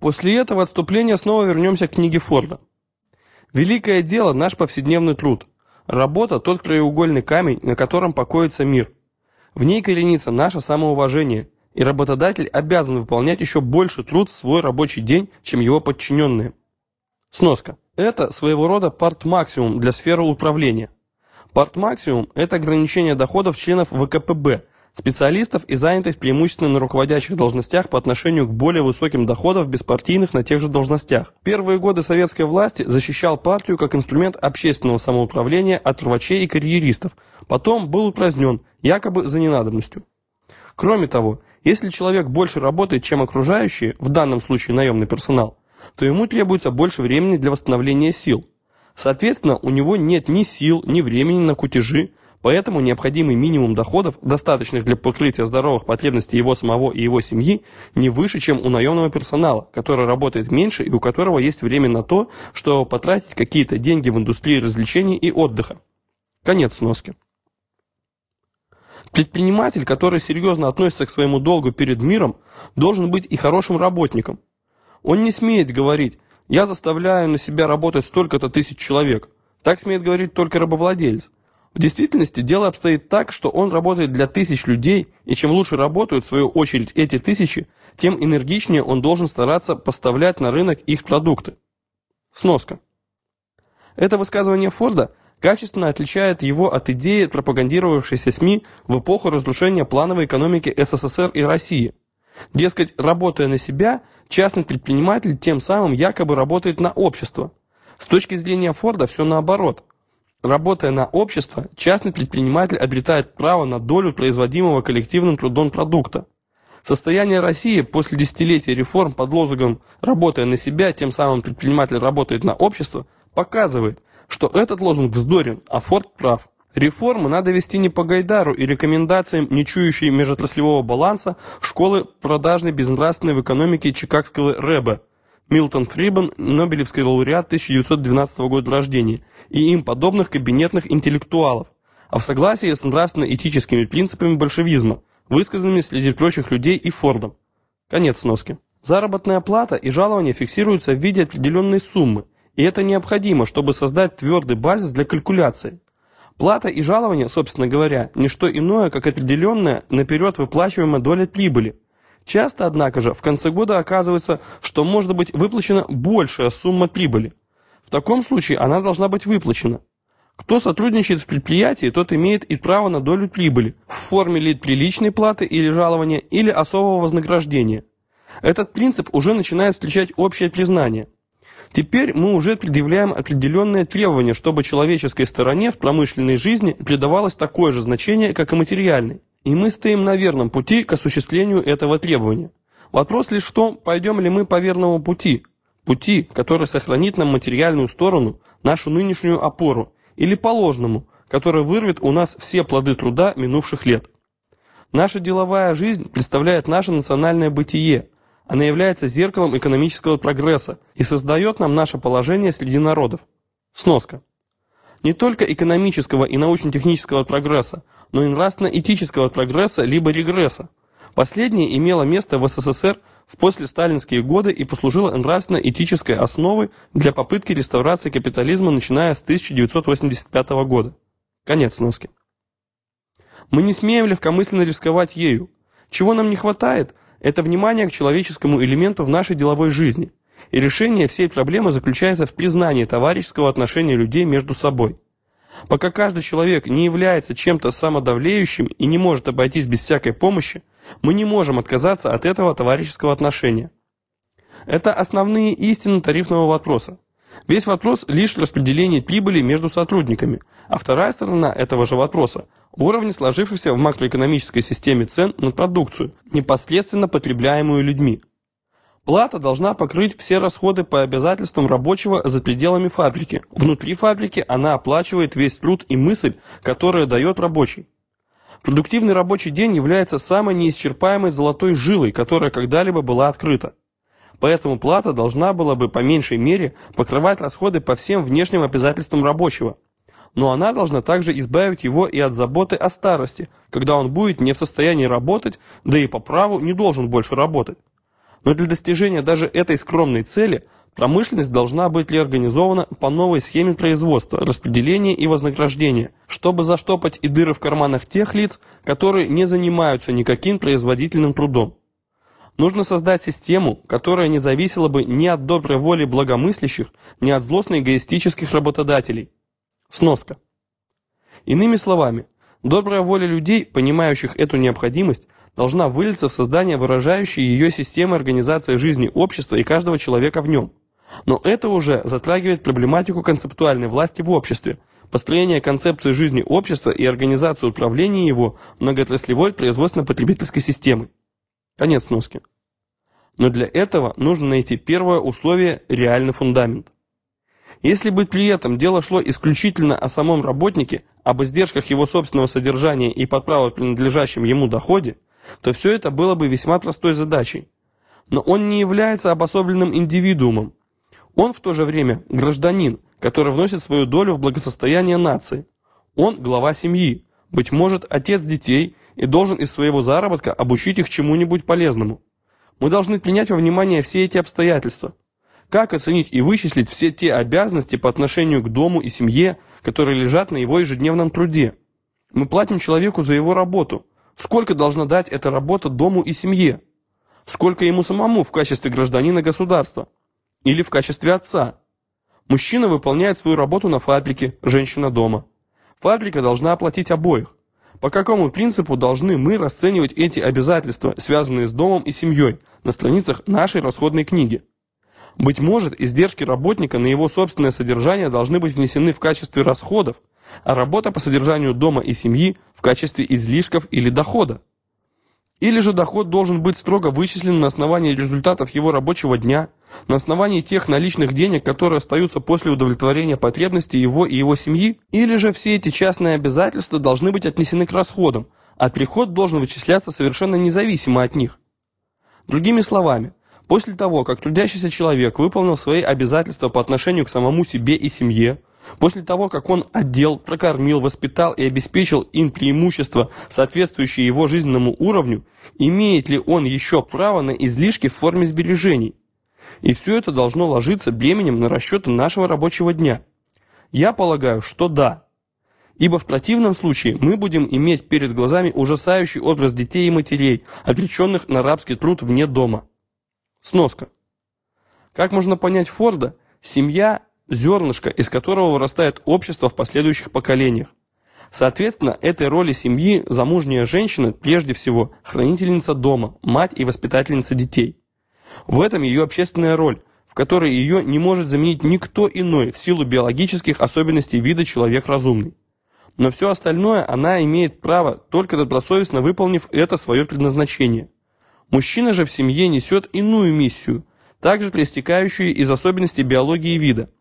После этого отступления снова вернемся к книге Форда. Великое дело – наш повседневный труд. Работа – тот краеугольный камень, на котором покоится мир. В ней коренится наше самоуважение, и работодатель обязан выполнять еще больше труд в свой рабочий день, чем его подчиненные. Сноска. Это своего рода парт-максимум для сферы управления. Парт-максимум – это ограничение доходов членов ВКПБ, специалистов и занятых преимущественно на руководящих должностях по отношению к более высоким доходам беспартийных на тех же должностях. Первые годы советской власти защищал партию как инструмент общественного самоуправления от рвачей и карьеристов, потом был упразднен, якобы за ненадобностью. Кроме того, если человек больше работает, чем окружающие, в данном случае наемный персонал, то ему требуется больше времени для восстановления сил. Соответственно, у него нет ни сил, ни времени на кутежи, поэтому необходимый минимум доходов, достаточных для покрытия здоровых потребностей его самого и его семьи, не выше, чем у наемного персонала, который работает меньше и у которого есть время на то, чтобы потратить какие-то деньги в индустрии развлечений и отдыха. Конец сноски. Предприниматель, который серьезно относится к своему долгу перед миром, должен быть и хорошим работником. Он не смеет говорить «я заставляю на себя работать столько-то тысяч человек». Так смеет говорить только рабовладелец. В действительности дело обстоит так, что он работает для тысяч людей, и чем лучше работают в свою очередь эти тысячи, тем энергичнее он должен стараться поставлять на рынок их продукты. Сноска. Это высказывание Форда качественно отличает его от идеи, пропагандировавшейся СМИ в эпоху разрушения плановой экономики СССР и России. Дескать, работая на себя, частный предприниматель тем самым якобы работает на общество. С точки зрения Форда все наоборот. Работая на общество, частный предприниматель обретает право на долю производимого коллективным трудом продукта. Состояние России после десятилетия реформ под лозунгом «работая на себя, тем самым предприниматель работает на общество» показывает, что этот лозунг вздорен, а Форд прав. Реформы надо вести не по Гайдару и рекомендациям не чующей межотраслевого баланса школы продажной безнравственной в экономике чикагского РЭБа. Милтон Фрибен, Нобелевский лауреат 1912 года рождения, и им подобных кабинетных интеллектуалов, а в согласии с нравственно-этическими принципами большевизма, высказанными среди прочих людей и Фордом. Конец сноски. Заработная плата и жалование фиксируются в виде определенной суммы, и это необходимо, чтобы создать твердый базис для калькуляции. Плата и жалование, собственно говоря, не что иное, как определенная, наперед выплачиваемая доля прибыли. Часто, однако же, в конце года оказывается, что может быть выплачена большая сумма прибыли. В таком случае она должна быть выплачена. Кто сотрудничает в предприятии, тот имеет и право на долю прибыли в форме ли приличной платы или жалования, или особого вознаграждения. Этот принцип уже начинает встречать общее признание – Теперь мы уже предъявляем определенные требования, чтобы человеческой стороне в промышленной жизни придавалось такое же значение, как и материальной. И мы стоим на верном пути к осуществлению этого требования. Вопрос лишь в том, пойдем ли мы по верному пути, пути, который сохранит нам материальную сторону, нашу нынешнюю опору, или по ложному, который вырвет у нас все плоды труда минувших лет. Наша деловая жизнь представляет наше национальное бытие – она является зеркалом экономического прогресса и создает нам наше положение среди народов. Сноска. Не только экономического и научно-технического прогресса, но и нравственно-этического прогресса либо регресса. Последнее имело место в СССР в послесталинские годы и послужило нравственно-этической основой для попытки реставрации капитализма, начиная с 1985 года. Конец сноски. Мы не смеем легкомысленно рисковать ею. Чего нам не хватает, это внимание к человеческому элементу в нашей деловой жизни. И решение всей проблемы заключается в признании товарищеского отношения людей между собой. Пока каждый человек не является чем-то самодавлеющим и не может обойтись без всякой помощи, мы не можем отказаться от этого товарищеского отношения. Это основные истины тарифного вопроса. Весь вопрос лишь распределение прибыли между сотрудниками, а вторая сторона этого же вопроса – уровни сложившихся в макроэкономической системе цен на продукцию, непосредственно потребляемую людьми. Плата должна покрыть все расходы по обязательствам рабочего за пределами фабрики. Внутри фабрики она оплачивает весь труд и мысль, которую дает рабочий. Продуктивный рабочий день является самой неисчерпаемой золотой жилой, которая когда-либо была открыта. Поэтому плата должна была бы по меньшей мере покрывать расходы по всем внешним обязательствам рабочего. Но она должна также избавить его и от заботы о старости, когда он будет не в состоянии работать, да и по праву не должен больше работать. Но для достижения даже этой скромной цели промышленность должна быть реорганизована по новой схеме производства, распределения и вознаграждения, чтобы заштопать и дыры в карманах тех лиц, которые не занимаются никаким производительным трудом. Нужно создать систему, которая не зависела бы ни от доброй воли благомыслящих, ни от злостно-эгоистических работодателей. Сноска. Иными словами, добрая воля людей, понимающих эту необходимость, должна вылиться в создание выражающей ее системы организации жизни общества и каждого человека в нем. Но это уже затрагивает проблематику концептуальной власти в обществе, построение концепции жизни общества и организацию управления его многоотраслевой производственно-потребительской системой. Конец сноски. Но для этого нужно найти первое условие – реальный фундамент. Если бы при этом дело шло исключительно о самом работнике, об издержках его собственного содержания и по праву принадлежащем ему доходе, то все это было бы весьма простой задачей. Но он не является обособленным индивидуумом. Он в то же время гражданин, который вносит свою долю в благосостояние нации. Он глава семьи, быть может, отец детей и должен из своего заработка обучить их чему-нибудь полезному. Мы должны принять во внимание все эти обстоятельства. Как оценить и вычислить все те обязанности по отношению к дому и семье, которые лежат на его ежедневном труде? Мы платим человеку за его работу. Сколько должна дать эта работа дому и семье? Сколько ему самому в качестве гражданина государства? Или в качестве отца? Мужчина выполняет свою работу на фабрике, женщина дома. Фабрика должна оплатить обоих. По какому принципу должны мы расценивать эти обязательства, связанные с домом и семьей, на страницах нашей расходной книги? Быть может, издержки работника на его собственное содержание должны быть внесены в качестве расходов, а работа по содержанию дома и семьи в качестве излишков или дохода. Или же доход должен быть строго вычислен на основании результатов его рабочего дня, на основании тех наличных денег, которые остаются после удовлетворения потребностей его и его семьи, или же все эти частные обязательства должны быть отнесены к расходам, а приход должен вычисляться совершенно независимо от них. Другими словами, после того, как трудящийся человек выполнил свои обязательства по отношению к самому себе и семье, После того, как он отдел, прокормил, воспитал и обеспечил им преимущества, соответствующие его жизненному уровню, имеет ли он еще право на излишки в форме сбережений? И все это должно ложиться бременем на расчеты нашего рабочего дня. Я полагаю, что да. Ибо в противном случае мы будем иметь перед глазами ужасающий образ детей и матерей, обреченных на рабский труд вне дома. Сноска. Как можно понять Форда, семья зернышко, из которого вырастает общество в последующих поколениях. Соответственно, этой роли семьи замужняя женщина прежде всего хранительница дома, мать и воспитательница детей. В этом ее общественная роль, в которой ее не может заменить никто иной в силу биологических особенностей вида человек разумный. Но все остальное она имеет право, только добросовестно выполнив это свое предназначение. Мужчина же в семье несет иную миссию, также проистекающую из особенностей биологии вида –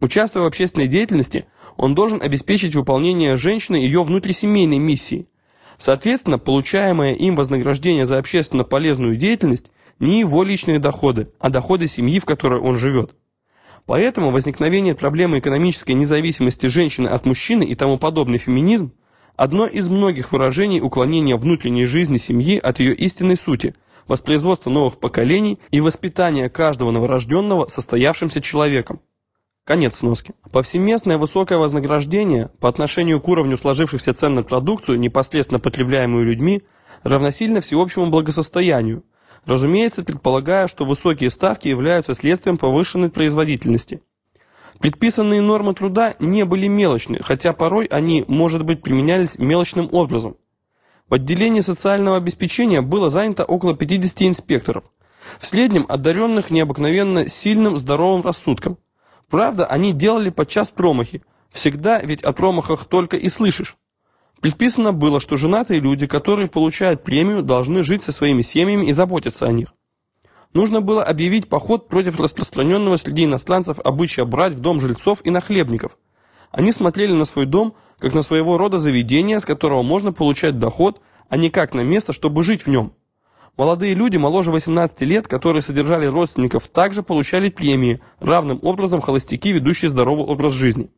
Участвуя в общественной деятельности, он должен обеспечить выполнение женщины ее внутрисемейной миссии. Соответственно, получаемое им вознаграждение за общественно полезную деятельность не его личные доходы, а доходы семьи, в которой он живет. Поэтому возникновение проблемы экономической независимости женщины от мужчины и тому подобный феминизм – одно из многих выражений уклонения внутренней жизни семьи от ее истинной сути, воспроизводства новых поколений и воспитания каждого новорожденного состоявшимся человеком. Конец сноски. Повсеместное высокое вознаграждение по отношению к уровню сложившихся цен на продукцию, непосредственно потребляемую людьми, равносильно всеобщему благосостоянию, разумеется, предполагая, что высокие ставки являются следствием повышенной производительности. Предписанные нормы труда не были мелочны, хотя порой они, может быть, применялись мелочным образом. В отделении социального обеспечения было занято около 50 инспекторов, в среднем одаренных необыкновенно сильным здоровым рассудком. Правда, они делали подчас промахи. Всегда ведь о промахах только и слышишь. Предписано было, что женатые люди, которые получают премию, должны жить со своими семьями и заботиться о них. Нужно было объявить поход против распространенного среди иностранцев обычая брать в дом жильцов и нахлебников. Они смотрели на свой дом, как на своего рода заведение, с которого можно получать доход, а не как на место, чтобы жить в нем. Молодые люди моложе 18 лет, которые содержали родственников, также получали премии, равным образом холостяки, ведущие здоровый образ жизни.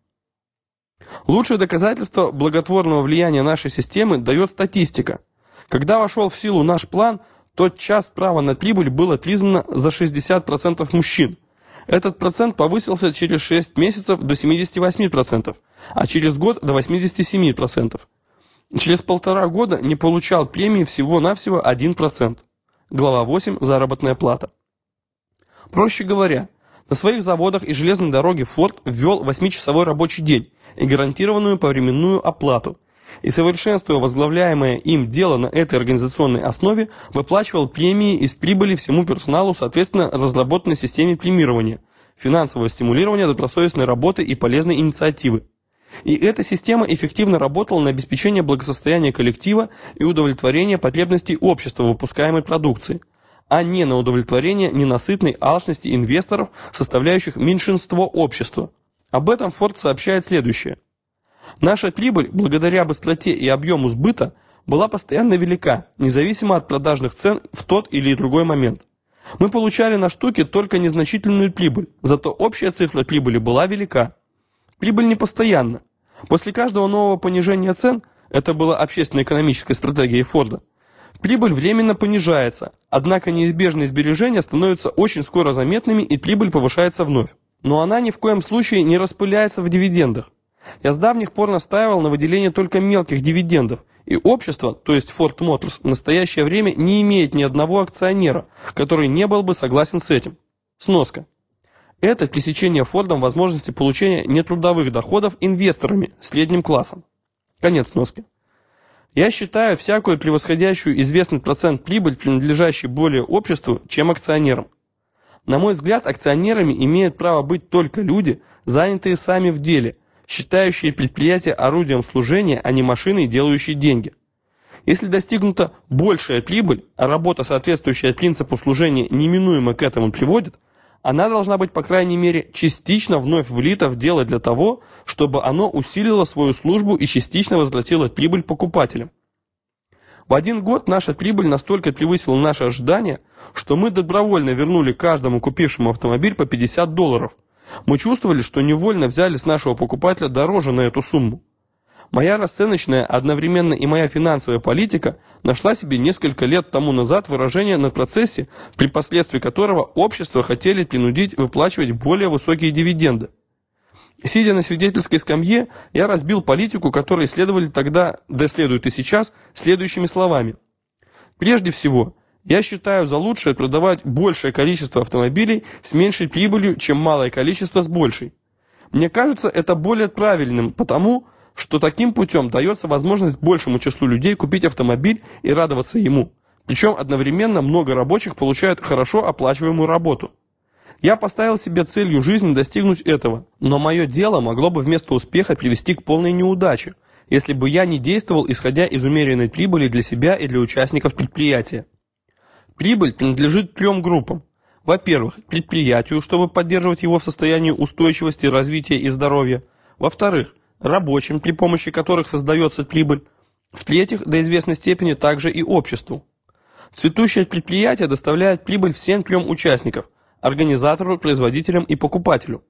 Лучшее доказательство благотворного влияния нашей системы дает статистика. Когда вошел в силу наш план, тот час право на прибыль было признано за 60% мужчин. Этот процент повысился через 6 месяцев до 78%, а через год до 87%. Через полтора года не получал премии всего-навсего 1%. Глава 8. Заработная плата. Проще говоря, на своих заводах и железной дороге Форд ввел 8-часовой рабочий день и гарантированную повременную оплату, и совершенствуя возглавляемое им дело на этой организационной основе, выплачивал премии из прибыли всему персоналу соответственно разработанной системе премирования, финансового стимулирования добросовестной работы и полезной инициативы. И эта система эффективно работала на обеспечение благосостояния коллектива и удовлетворение потребностей общества выпускаемой продукции – а не на удовлетворение ненасытной алчности инвесторов, составляющих меньшинство общества. Об этом Форд сообщает следующее. Наша прибыль, благодаря быстроте и объему сбыта, была постоянно велика, независимо от продажных цен в тот или другой момент. Мы получали на штуки только незначительную прибыль, зато общая цифра прибыли была велика. Прибыль не постоянна. После каждого нового понижения цен, это была общественно-экономическая стратегия Форда, Прибыль временно понижается, однако неизбежные сбережения становятся очень скоро заметными и прибыль повышается вновь. Но она ни в коем случае не распыляется в дивидендах. Я с давних пор настаивал на выделении только мелких дивидендов, и общество, то есть Ford Motors, в настоящее время не имеет ни одного акционера, который не был бы согласен с этим. Сноска. Это пресечение Фордом возможности получения нетрудовых доходов инвесторами, средним классом. Конец сноски. Я считаю всякую превосходящую известный процент прибыль, принадлежащей более обществу, чем акционерам. На мой взгляд, акционерами имеют право быть только люди, занятые сами в деле, считающие предприятие орудием служения, а не машиной, делающей деньги. Если достигнута большая прибыль, а работа, соответствующая принципу служения, неминуемо к этому приводит, она должна быть, по крайней мере, частично вновь влита в дело для того, чтобы оно усилило свою службу и частично возвратило прибыль покупателям. В один год наша прибыль настолько превысила наши ожидания, что мы добровольно вернули каждому купившему автомобиль по 50 долларов. Мы чувствовали, что невольно взяли с нашего покупателя дороже на эту сумму. Моя расценочная, одновременно и моя финансовая политика нашла себе несколько лет тому назад выражение на процессе, при последствии которого общество хотели принудить выплачивать более высокие дивиденды. Сидя на свидетельской скамье, я разбил политику, которой следовали тогда, да следует и сейчас, следующими словами. Прежде всего, я считаю за лучшее продавать большее количество автомобилей с меньшей прибылью, чем малое количество с большей. Мне кажется это более правильным, потому что таким путем дается возможность большему числу людей купить автомобиль и радоваться ему. Причем одновременно много рабочих получают хорошо оплачиваемую работу. Я поставил себе целью жизни достигнуть этого, но мое дело могло бы вместо успеха привести к полной неудаче, если бы я не действовал, исходя из умеренной прибыли для себя и для участников предприятия. Прибыль принадлежит трем группам. Во-первых, предприятию, чтобы поддерживать его в состоянии устойчивости, развития и здоровья. Во-вторых, рабочим, при помощи которых создается прибыль, в-третьих, до известной степени также и обществу. Цветущее предприятие доставляет прибыль всем трем участникам – организатору, производителям и покупателю.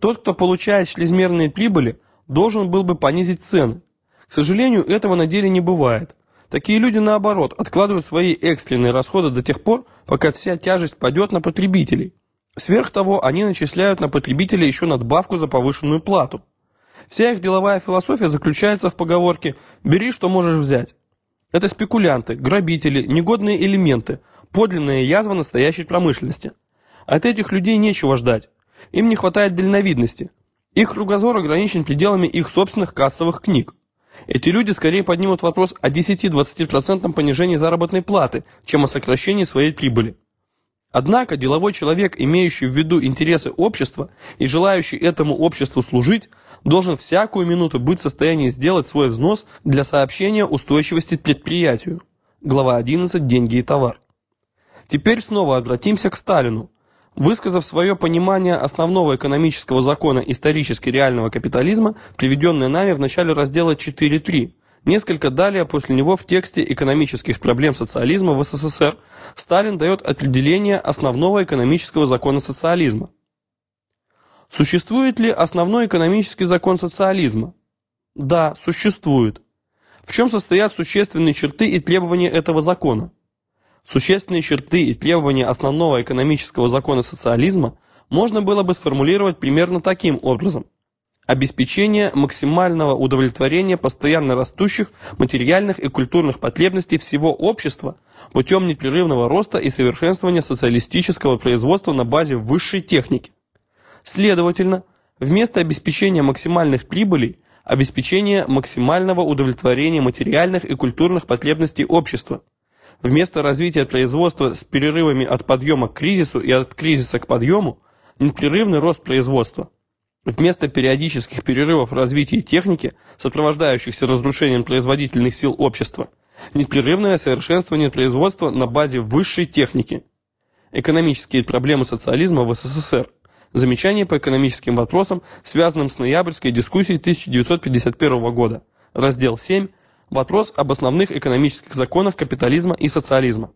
Тот, кто получает чрезмерные прибыли, должен был бы понизить цены. К сожалению, этого на деле не бывает. Такие люди, наоборот, откладывают свои экстренные расходы до тех пор, пока вся тяжесть падет на потребителей. Сверх того, они начисляют на потребителя еще надбавку за повышенную плату. Вся их деловая философия заключается в поговорке «бери, что можешь взять». Это спекулянты, грабители, негодные элементы, подлинная язва настоящей промышленности. От этих людей нечего ждать. Им не хватает дальновидности. Их кругозор ограничен пределами их собственных кассовых книг. Эти люди скорее поднимут вопрос о 10-20% понижении заработной платы, чем о сокращении своей прибыли. Однако деловой человек, имеющий в виду интересы общества и желающий этому обществу служить, должен всякую минуту быть в состоянии сделать свой взнос для сообщения устойчивости предприятию. Глава 11. Деньги и товар. Теперь снова обратимся к Сталину. Высказав свое понимание основного экономического закона исторически реального капитализма, приведенное нами в начале раздела 4.3, Несколько далее после него в тексте экономических проблем социализма в СССР Сталин дает определение основного экономического закона социализма. Существует ли основной экономический закон социализма? Да, существует. В чем состоят существенные черты и требования этого закона? Существенные черты и требования основного экономического закона социализма можно было бы сформулировать примерно таким образом. Обеспечение максимального удовлетворения постоянно растущих материальных и культурных потребностей всего общества путем непрерывного роста и совершенствования социалистического производства на базе высшей техники. Следовательно, вместо обеспечения максимальных прибылей – обеспечение максимального удовлетворения материальных и культурных потребностей общества – Вместо развития производства с перерывами от подъема к кризису и от кризиса к подъему, непрерывный рост производства. Вместо периодических перерывов в развитии техники, сопровождающихся разрушением производительных сил общества, непрерывное совершенствование производства на базе высшей техники. Экономические проблемы социализма в СССР. Замечания по экономическим вопросам, связанным с ноябрьской дискуссией 1951 года. Раздел 7 Вопрос об основных экономических законах капитализма и социализма.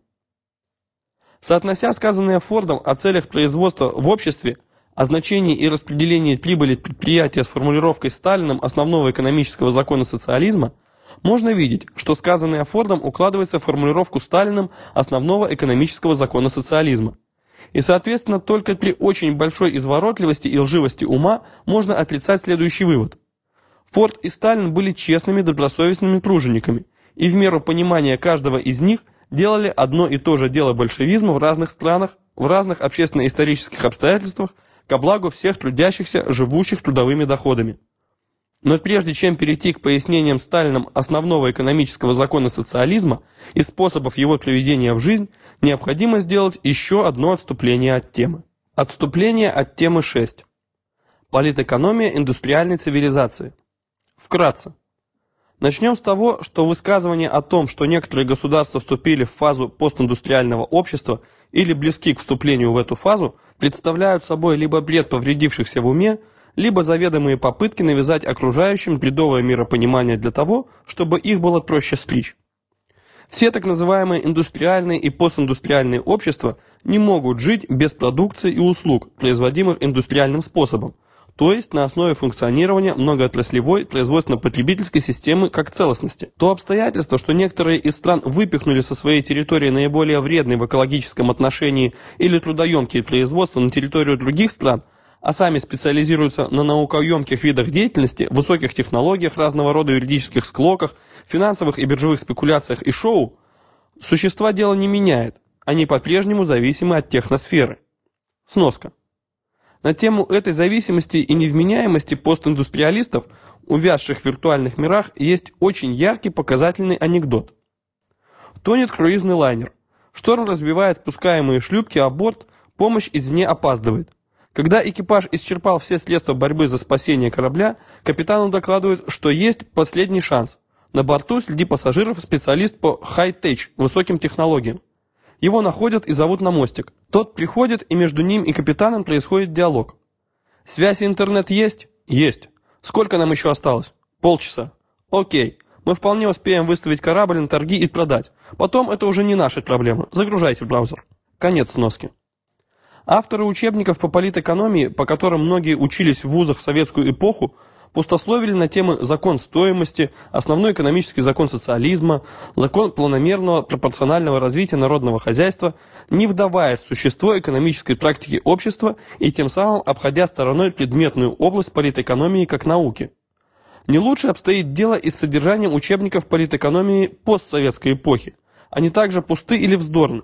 Соотнося сказанное Фордом о целях производства в обществе, о значении и распределении прибыли предприятия с формулировкой Сталиным основного экономического закона социализма, можно видеть, что сказанное Фордом укладывается в формулировку Сталиным основного экономического закона социализма. И, соответственно, только при очень большой изворотливости и лживости ума можно отрицать следующий вывод. Форд и Сталин были честными, добросовестными тружениками, и в меру понимания каждого из них делали одно и то же дело большевизма в разных странах, в разных общественно-исторических обстоятельствах, ко благу всех трудящихся, живущих трудовыми доходами. Но прежде чем перейти к пояснениям Сталином основного экономического закона социализма и способов его приведения в жизнь, необходимо сделать еще одно отступление от темы. Отступление от темы 6. Политэкономия индустриальной цивилизации. Вкратце. Начнем с того, что высказывание о том, что некоторые государства вступили в фазу постиндустриального общества или близки к вступлению в эту фазу, представляют собой либо бред повредившихся в уме, либо заведомые попытки навязать окружающим бредовое миропонимание для того, чтобы их было проще стричь. Все так называемые индустриальные и постиндустриальные общества не могут жить без продукции и услуг, производимых индустриальным способом, то есть на основе функционирования многоотраслевой производственно-потребительской системы как целостности. То обстоятельство, что некоторые из стран выпихнули со своей территории наиболее вредные в экологическом отношении или трудоемкие производства на территорию других стран, а сами специализируются на наукоемких видах деятельности, высоких технологиях, разного рода юридических склоках, финансовых и биржевых спекуляциях и шоу, существа дела не меняет, они по-прежнему зависимы от техносферы. Сноска. На тему этой зависимости и невменяемости постиндустриалистов, увязших в виртуальных мирах, есть очень яркий показательный анекдот. Тонет круизный лайнер. Шторм разбивает спускаемые шлюпки, а борт, помощь извне опаздывает. Когда экипаж исчерпал все средства борьбы за спасение корабля, капитану докладывают, что есть последний шанс. На борту среди пассажиров специалист по хай-теч, высоким технологиям. Его находят и зовут на мостик. Тот приходит, и между ним и капитаном происходит диалог. «Связь и интернет есть?» «Есть. Сколько нам еще осталось?» «Полчаса». «Окей. Мы вполне успеем выставить корабль на торги и продать. Потом это уже не наши проблемы. Загружайте в браузер». Конец сноски. Авторы учебников по политэкономии, по которым многие учились в вузах в советскую эпоху, пустословили на темы закон стоимости, основной экономический закон социализма, закон планомерного пропорционального развития народного хозяйства, не вдаваясь в существо экономической практики общества и тем самым обходя стороной предметную область политэкономии как науки. Не лучше обстоит дело и с содержанием учебников политэкономии постсоветской эпохи. Они также пусты или вздорны.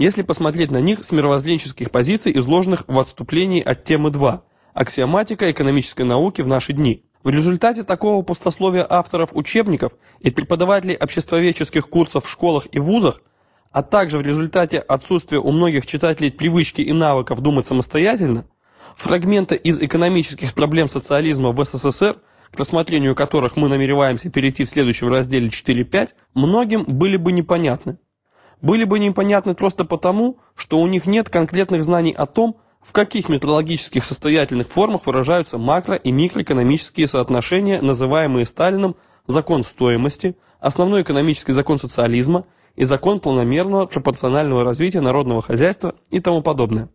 Если посмотреть на них с мировоззренческих позиций, изложенных в отступлении от темы 2 Аксиоматика экономической науки в наши дни. В результате такого пустословия авторов учебников и преподавателей обществоведческих курсов в школах и вузах, а также в результате отсутствия у многих читателей привычки и навыков думать самостоятельно, фрагменты из экономических проблем социализма в СССР, к рассмотрению которых мы намереваемся перейти в следующем разделе 4.5, многим были бы непонятны. Были бы непонятны просто потому, что у них нет конкретных знаний о том, в каких метрологических состоятельных формах выражаются макро- и микроэкономические соотношения, называемые Сталином закон стоимости, основной экономический закон социализма и закон планомерного пропорционального развития народного хозяйства и тому подобное.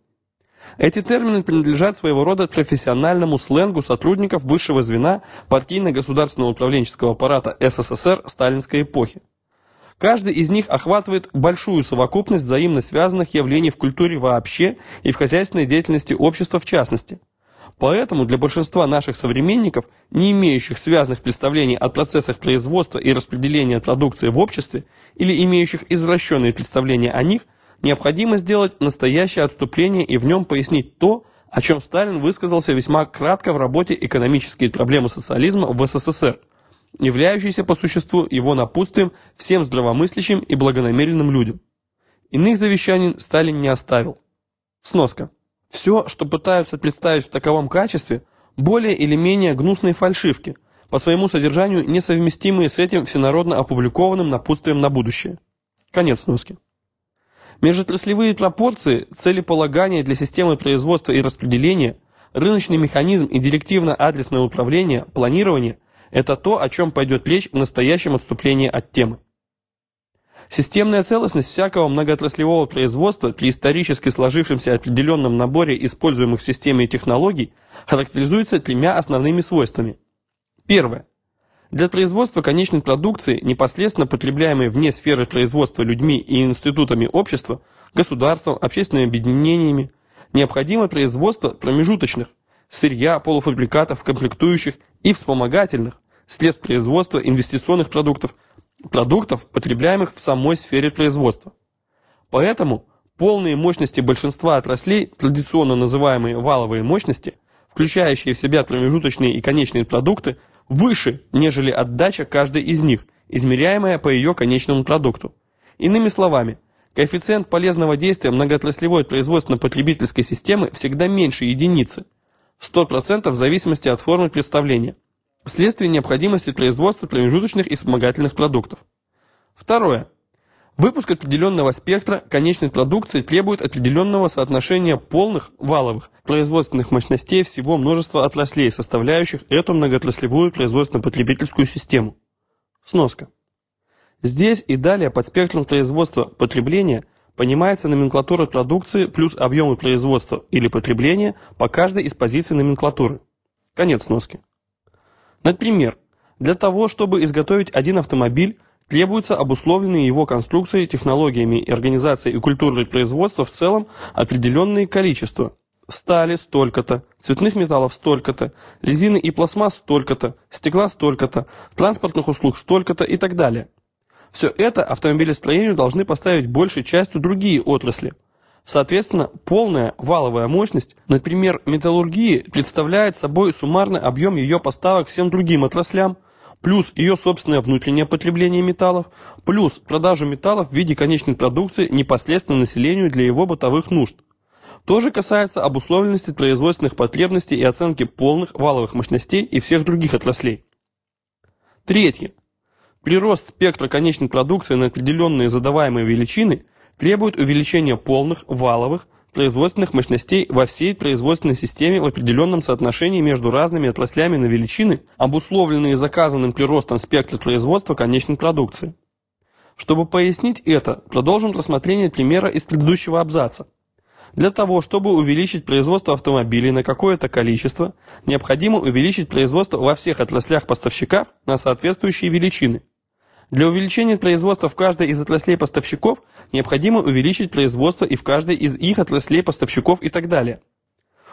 Эти термины принадлежат своего рода профессиональному сленгу сотрудников высшего звена партийно-государственного управленческого аппарата СССР сталинской эпохи. Каждый из них охватывает большую совокупность взаимно связанных явлений в культуре вообще и в хозяйственной деятельности общества в частности. Поэтому для большинства наших современников, не имеющих связанных представлений о процессах производства и распределения продукции в обществе или имеющих извращенные представления о них, необходимо сделать настоящее отступление и в нем пояснить то, о чем Сталин высказался весьма кратко в работе «Экономические проблемы социализма в СССР», являющейся по существу его напутствием всем здравомыслящим и благонамеренным людям. Иных завещаний Сталин не оставил. Сноска. Все, что пытаются представить в таковом качестве, более или менее гнусные фальшивки, по своему содержанию несовместимые с этим всенародно опубликованным напутствием на будущее. Конец сноски. Межотраслевые пропорции, целеполагания для системы производства и распределения, рыночный механизм и директивно-адресное управление, планирование – это то, о чем пойдет речь в настоящем отступлении от темы. Системная целостность всякого многоотраслевого производства при исторически сложившемся определенном наборе используемых в системе технологий характеризуется тремя основными свойствами. Первое. Для производства конечной продукции, непосредственно потребляемой вне сферы производства людьми и институтами общества, государством, общественными объединениями, необходимо производство промежуточных, сырья, полуфабрикатов, комплектующих и вспомогательных, средств производства инвестиционных продуктов, продуктов, потребляемых в самой сфере производства. Поэтому полные мощности большинства отраслей, традиционно называемые валовые мощности, включающие в себя промежуточные и конечные продукты, выше, нежели отдача каждой из них, измеряемая по ее конечному продукту. Иными словами, коэффициент полезного действия многоотраслевой производственно-потребительской системы всегда меньше единицы, 100% в зависимости от формы представления вследствие необходимости производства промежуточных и вспомогательных продуктов. Второе. Выпуск определенного спектра конечной продукции требует определенного соотношения полных, валовых, производственных мощностей всего множества отраслей, составляющих эту многоотраслевую производственно-потребительскую систему. Сноска. Здесь и далее под спектром производства потребления понимается номенклатура продукции плюс объемы производства или потребления по каждой из позиций номенклатуры. Конец сноски. Например, для того, чтобы изготовить один автомобиль, требуются обусловленные его конструкцией, технологиями и организацией и культурой производства в целом определенные количества. Стали столько-то, цветных металлов столько-то, резины и пластмасс столько-то, стекла столько-то, транспортных услуг столько-то и так далее. Все это автомобилестроению должны поставить большей частью другие отрасли – Соответственно, полная валовая мощность, например, металлургии, представляет собой суммарный объем ее поставок всем другим отраслям, плюс ее собственное внутреннее потребление металлов, плюс продажу металлов в виде конечной продукции непосредственно населению для его бытовых нужд. То же касается обусловленности производственных потребностей и оценки полных валовых мощностей и всех других отраслей. Третье. Прирост спектра конечной продукции на определенные задаваемые величины – требует увеличения полных, валовых, производственных мощностей во всей производственной системе в определенном соотношении между разными отраслями на величины, обусловленные заказанным приростом спектра производства конечной продукции. Чтобы пояснить это, продолжим рассмотрение примера из предыдущего абзаца. Для того, чтобы увеличить производство автомобилей на какое-то количество, необходимо увеличить производство во всех отраслях поставщиков на соответствующие величины – для увеличения производства в каждой из отраслей поставщиков необходимо увеличить производство и в каждой из их отраслей поставщиков и так далее.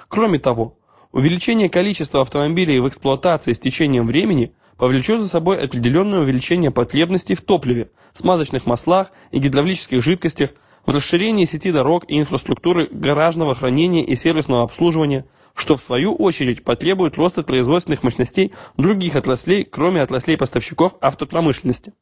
Кроме того, увеличение количества автомобилей в эксплуатации с течением времени повлечет за собой определенное увеличение потребностей в топливе, смазочных маслах и гидравлических жидкостях, в расширении сети дорог и инфраструктуры гаражного хранения и сервисного обслуживания, что в свою очередь потребует роста производственных мощностей других отраслей, кроме отраслей поставщиков автопромышленности.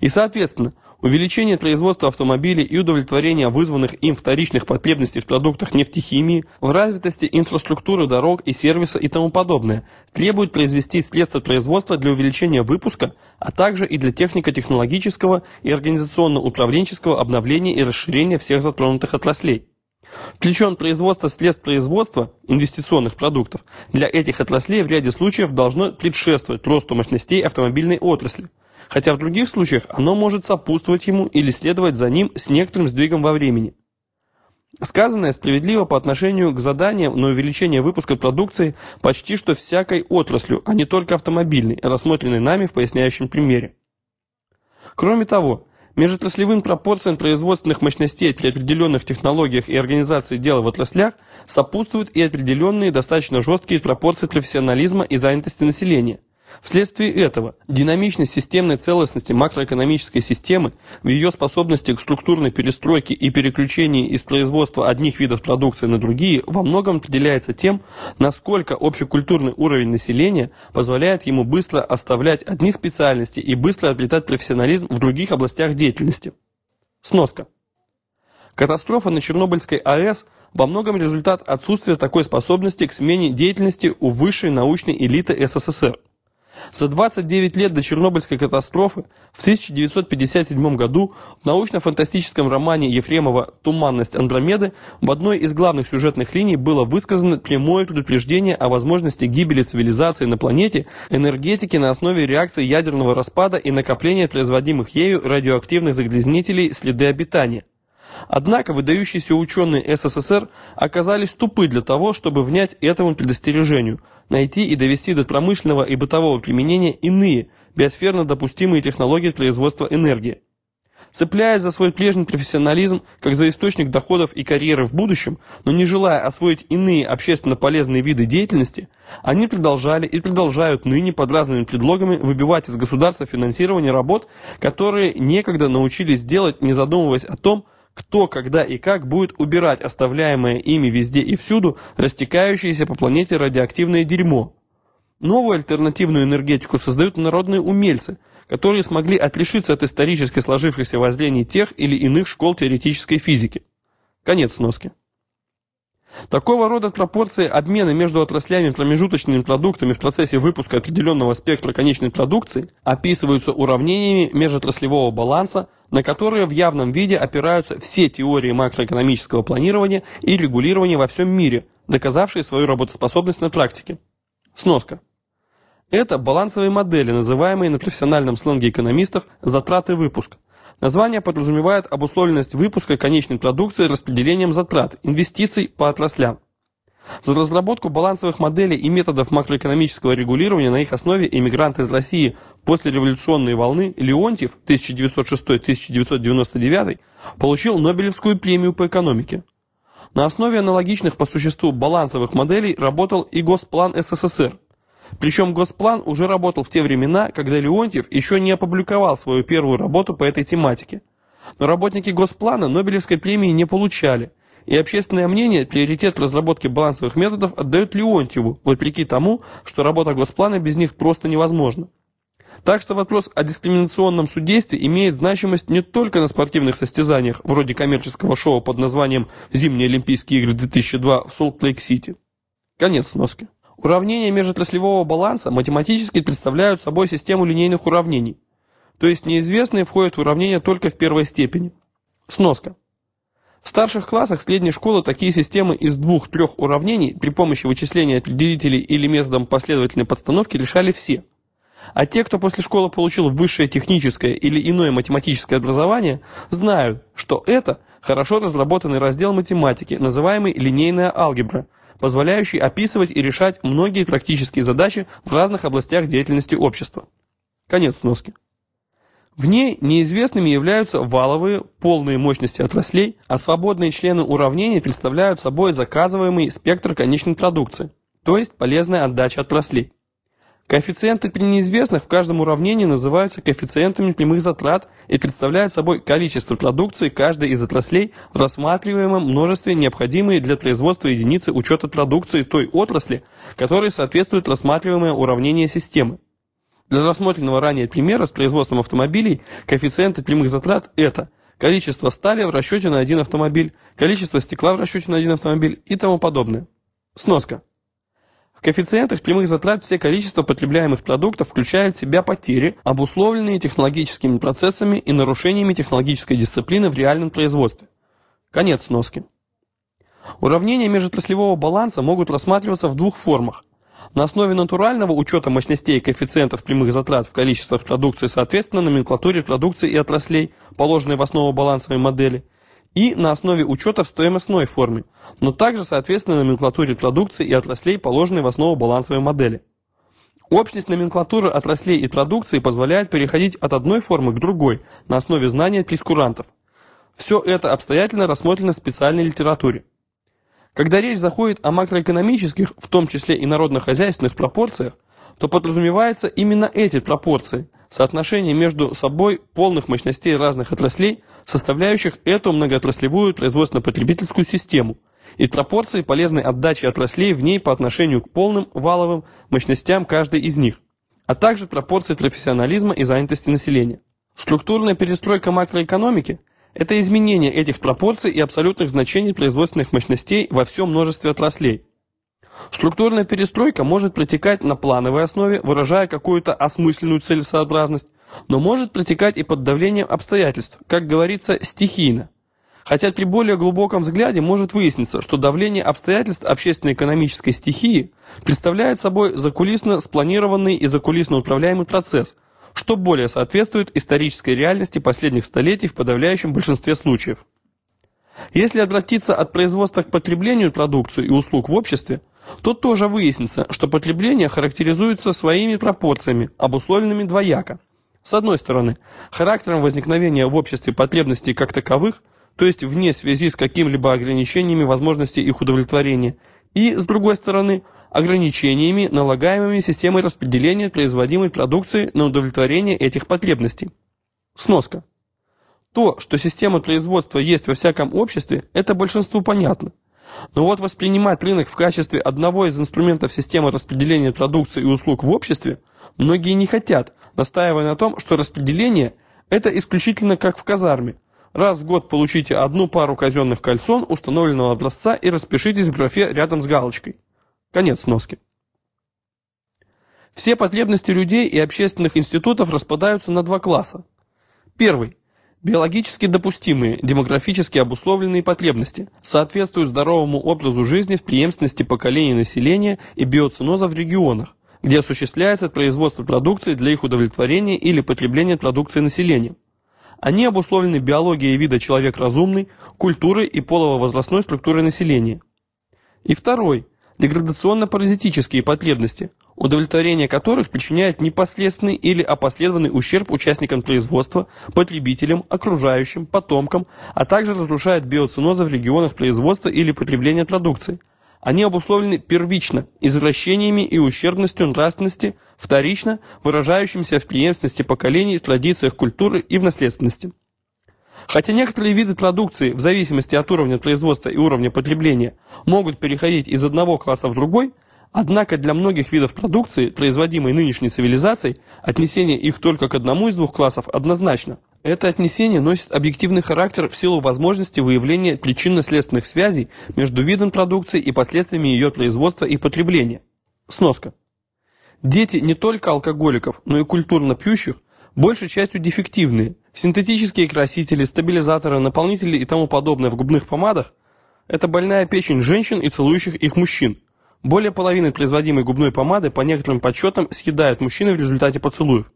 И, соответственно, увеличение производства автомобилей и удовлетворение вызванных им вторичных потребностей в продуктах нефтехимии, в развитости инфраструктуры дорог и сервиса и тому подобное требует произвести средства производства для увеличения выпуска, а также и для технико-технологического и организационно-управленческого обновления и расширения всех затронутых отраслей. Причем производство средств производства инвестиционных продуктов для этих отраслей в ряде случаев должно предшествовать росту мощностей автомобильной отрасли, хотя в других случаях оно может сопутствовать ему или следовать за ним с некоторым сдвигом во времени. Сказанное справедливо по отношению к заданиям на увеличение выпуска продукции почти что всякой отраслью, а не только автомобильной, рассмотренной нами в поясняющем примере. Кроме того, Межотраслевым пропорциям производственных мощностей при определенных технологиях и организации дела в отраслях сопутствуют и определенные достаточно жесткие пропорции профессионализма и занятости населения. Вследствие этого динамичность системной целостности макроэкономической системы в ее способности к структурной перестройке и переключении из производства одних видов продукции на другие во многом определяется тем, насколько общекультурный уровень населения позволяет ему быстро оставлять одни специальности и быстро обретать профессионализм в других областях деятельности. Сноска. Катастрофа на Чернобыльской АЭС во многом результат отсутствия такой способности к смене деятельности у высшей научной элиты СССР. За 29 лет до Чернобыльской катастрофы в 1957 году в научно-фантастическом романе Ефремова «Туманность Андромеды» в одной из главных сюжетных линий было высказано прямое предупреждение о возможности гибели цивилизации на планете энергетики на основе реакции ядерного распада и накопления производимых ею радиоактивных загрязнителей следы обитания. Однако выдающиеся ученые СССР оказались тупы для того, чтобы внять этому предостережению, найти и довести до промышленного и бытового применения иные, биосферно допустимые технологии производства энергии. Цепляясь за свой прежний профессионализм, как за источник доходов и карьеры в будущем, но не желая освоить иные общественно полезные виды деятельности, они продолжали и продолжают ныне под разными предлогами выбивать из государства финансирование работ, которые некогда научились делать, не задумываясь о том, кто, когда и как будет убирать оставляемое ими везде и всюду растекающееся по планете радиоактивное дерьмо. Новую альтернативную энергетику создают народные умельцы, которые смогли отрешиться от исторически сложившихся воззрений тех или иных школ теоретической физики. Конец сноски. Такого рода пропорции обмена между отраслями промежуточными продуктами в процессе выпуска определенного спектра конечной продукции описываются уравнениями межотраслевого баланса, на которые в явном виде опираются все теории макроэкономического планирования и регулирования во всем мире, доказавшие свою работоспособность на практике. Сноска. Это балансовые модели, называемые на профессиональном сленге экономистов «затраты выпуска», Название подразумевает обусловленность выпуска конечной продукции распределением затрат, инвестиций по отраслям. За разработку балансовых моделей и методов макроэкономического регулирования на их основе эмигрант из России после революционной волны Леонтьев 1906-1999 получил Нобелевскую премию по экономике. На основе аналогичных по существу балансовых моделей работал и Госплан СССР – причем Госплан уже работал в те времена, когда Леонтьев еще не опубликовал свою первую работу по этой тематике. Но работники Госплана Нобелевской премии не получали, и общественное мнение приоритет в разработке балансовых методов отдает Леонтьеву, вопреки тому, что работа Госплана без них просто невозможна. Так что вопрос о дискриминационном судействе имеет значимость не только на спортивных состязаниях, вроде коммерческого шоу под названием «Зимние Олимпийские игры 2002» в Солт-Лейк-Сити. Конец сноски. Уравнения межотраслевого баланса математически представляют собой систему линейных уравнений, то есть неизвестные входят в уравнение только в первой степени. Сноска. В старших классах средней школы такие системы из двух-трех уравнений при помощи вычисления определителей или методом последовательной подстановки решали все. А те, кто после школы получил высшее техническое или иное математическое образование, знают, что это хорошо разработанный раздел математики, называемый линейная алгебра – позволяющий описывать и решать многие практические задачи в разных областях деятельности общества. Конец сноски. В ней неизвестными являются валовые, полные мощности отраслей, а свободные члены уравнений представляют собой заказываемый спектр конечной продукции, то есть полезная отдача отраслей. Коэффициенты при неизвестных в каждом уравнении называются коэффициентами прямых затрат и представляют собой количество продукции каждой из отраслей в рассматриваемом множестве, необходимые для производства единицы учета продукции той отрасли, которой соответствует рассматриваемое уравнение системы. Для рассмотренного ранее примера с производством автомобилей коэффициенты прямых затрат – это количество стали в расчете на один автомобиль, количество стекла в расчете на один автомобиль и тому подобное. Сноска. В коэффициентах прямых затрат все количества потребляемых продуктов включают в себя потери, обусловленные технологическими процессами и нарушениями технологической дисциплины в реальном производстве. Конец сноски. Уравнения межотраслевого баланса могут рассматриваться в двух формах. На основе натурального учета мощностей и коэффициентов прямых затрат в количествах продукции соответственно номенклатуре продукции и отраслей, положенной в основу балансовой модели – и на основе учета в стоимостной форме, но также соответственно номенклатуре продукции и отраслей, положенной в основу балансовой модели. Общность номенклатуры отраслей и продукции позволяет переходить от одной формы к другой на основе знания прескурантов. Все это обстоятельно рассмотрено в специальной литературе. Когда речь заходит о макроэкономических, в том числе и народно-хозяйственных пропорциях, то подразумеваются именно эти пропорции, соотношение между собой полных мощностей разных отраслей, составляющих эту многоотраслевую производственно-потребительскую систему, и пропорции полезной отдачи отраслей в ней по отношению к полным валовым мощностям каждой из них, а также пропорции профессионализма и занятости населения. Структурная перестройка макроэкономики – это изменение этих пропорций и абсолютных значений производственных мощностей во всем множестве отраслей. Структурная перестройка может протекать на плановой основе, выражая какую-то осмысленную целесообразность, но может протекать и под давлением обстоятельств, как говорится, стихийно. Хотя при более глубоком взгляде может выясниться, что давление обстоятельств общественно-экономической стихии представляет собой закулисно спланированный и закулисно управляемый процесс, что более соответствует исторической реальности последних столетий в подавляющем большинстве случаев. Если обратиться от производства к потреблению продукции и услуг в обществе, то тоже выяснится, что потребление характеризуется своими пропорциями, обусловленными двояко. С одной стороны, характером возникновения в обществе потребностей как таковых, то есть вне связи с какими-либо ограничениями возможностей их удовлетворения, и, с другой стороны, ограничениями, налагаемыми системой распределения производимой продукции на удовлетворение этих потребностей. Сноска. То, что система производства есть во всяком обществе, это большинству понятно. Но вот воспринимать рынок в качестве одного из инструментов системы распределения продукции и услуг в обществе многие не хотят, настаивая на том, что распределение – это исключительно как в казарме. Раз в год получите одну пару казенных кальсон установленного образца и распишитесь в графе рядом с галочкой. Конец сноски. Все потребности людей и общественных институтов распадаются на два класса. Первый Биологически допустимые, демографически обусловленные потребности соответствуют здоровому образу жизни в преемственности поколений населения и биоциноза в регионах, где осуществляется производство продукции для их удовлетворения или потребления продукции населения. Они обусловлены биологией вида человек разумный, культурой и полово-возрастной структурой населения. И второй – деградационно-паразитические потребности, удовлетворение которых причиняет непосредственный или опосредованный ущерб участникам производства, потребителям, окружающим, потомкам, а также разрушает биоцинозы в регионах производства или потребления продукции. Они обусловлены первично извращениями и ущербностью нравственности, вторично выражающимся в преемственности поколений, традициях культуры и в наследственности. Хотя некоторые виды продукции, в зависимости от уровня производства и уровня потребления, могут переходить из одного класса в другой – Однако для многих видов продукции, производимой нынешней цивилизацией, отнесение их только к одному из двух классов однозначно. Это отнесение носит объективный характер в силу возможности выявления причинно-следственных связей между видом продукции и последствиями ее производства и потребления. Сноска. Дети не только алкоголиков, но и культурно пьющих, большей частью дефективные. Синтетические красители, стабилизаторы, наполнители и тому подобное в губных помадах – это больная печень женщин и целующих их мужчин – более половины производимой губной помады по некоторым подсчетам съедают мужчины в результате поцелуев.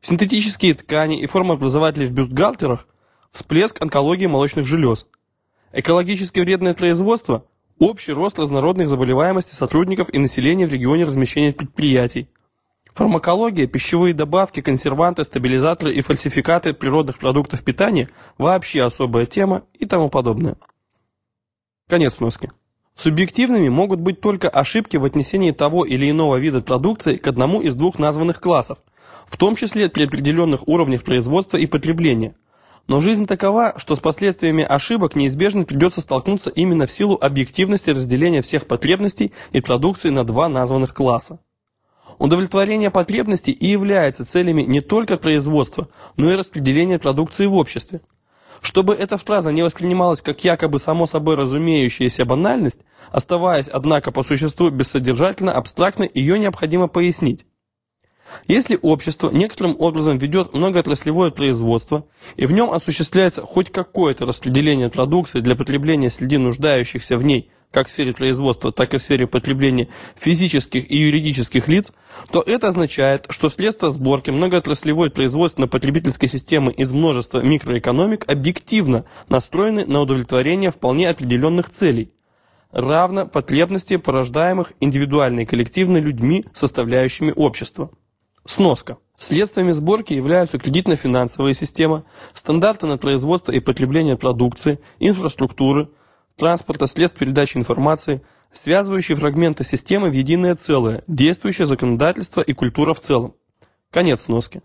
Синтетические ткани и формообразователи в бюстгальтерах – всплеск онкологии молочных желез. Экологически вредное производство – общий рост разнородных заболеваемостей сотрудников и населения в регионе размещения предприятий. Фармакология, пищевые добавки, консерванты, стабилизаторы и фальсификаты природных продуктов питания – вообще особая тема и тому подобное. Конец носки. Субъективными могут быть только ошибки в отнесении того или иного вида продукции к одному из двух названных классов, в том числе при определенных уровнях производства и потребления. Но жизнь такова, что с последствиями ошибок неизбежно придется столкнуться именно в силу объективности разделения всех потребностей и продукции на два названных класса. Удовлетворение потребностей и является целями не только производства, но и распределения продукции в обществе. Чтобы эта фраза не воспринималась как якобы само собой разумеющаяся банальность, оставаясь, однако, по существу бессодержательно абстрактной, ее необходимо пояснить. Если общество некоторым образом ведет многоотраслевое производство, и в нем осуществляется хоть какое-то распределение продукции для потребления среди нуждающихся в ней как в сфере производства, так и в сфере потребления физических и юридических лиц, то это означает, что средства сборки многоотраслевой производственно-потребительской системы из множества микроэкономик объективно настроены на удовлетворение вполне определенных целей. равно потребности, порождаемых индивидуально и коллективно людьми, составляющими общество. Сноска. Следствиями сборки являются кредитно-финансовая система, стандарты на производство и потребление продукции, инфраструктуры, транспорта, средств передачи информации, связывающие фрагменты системы в единое целое, действующее законодательство и культура в целом. Конец сноски.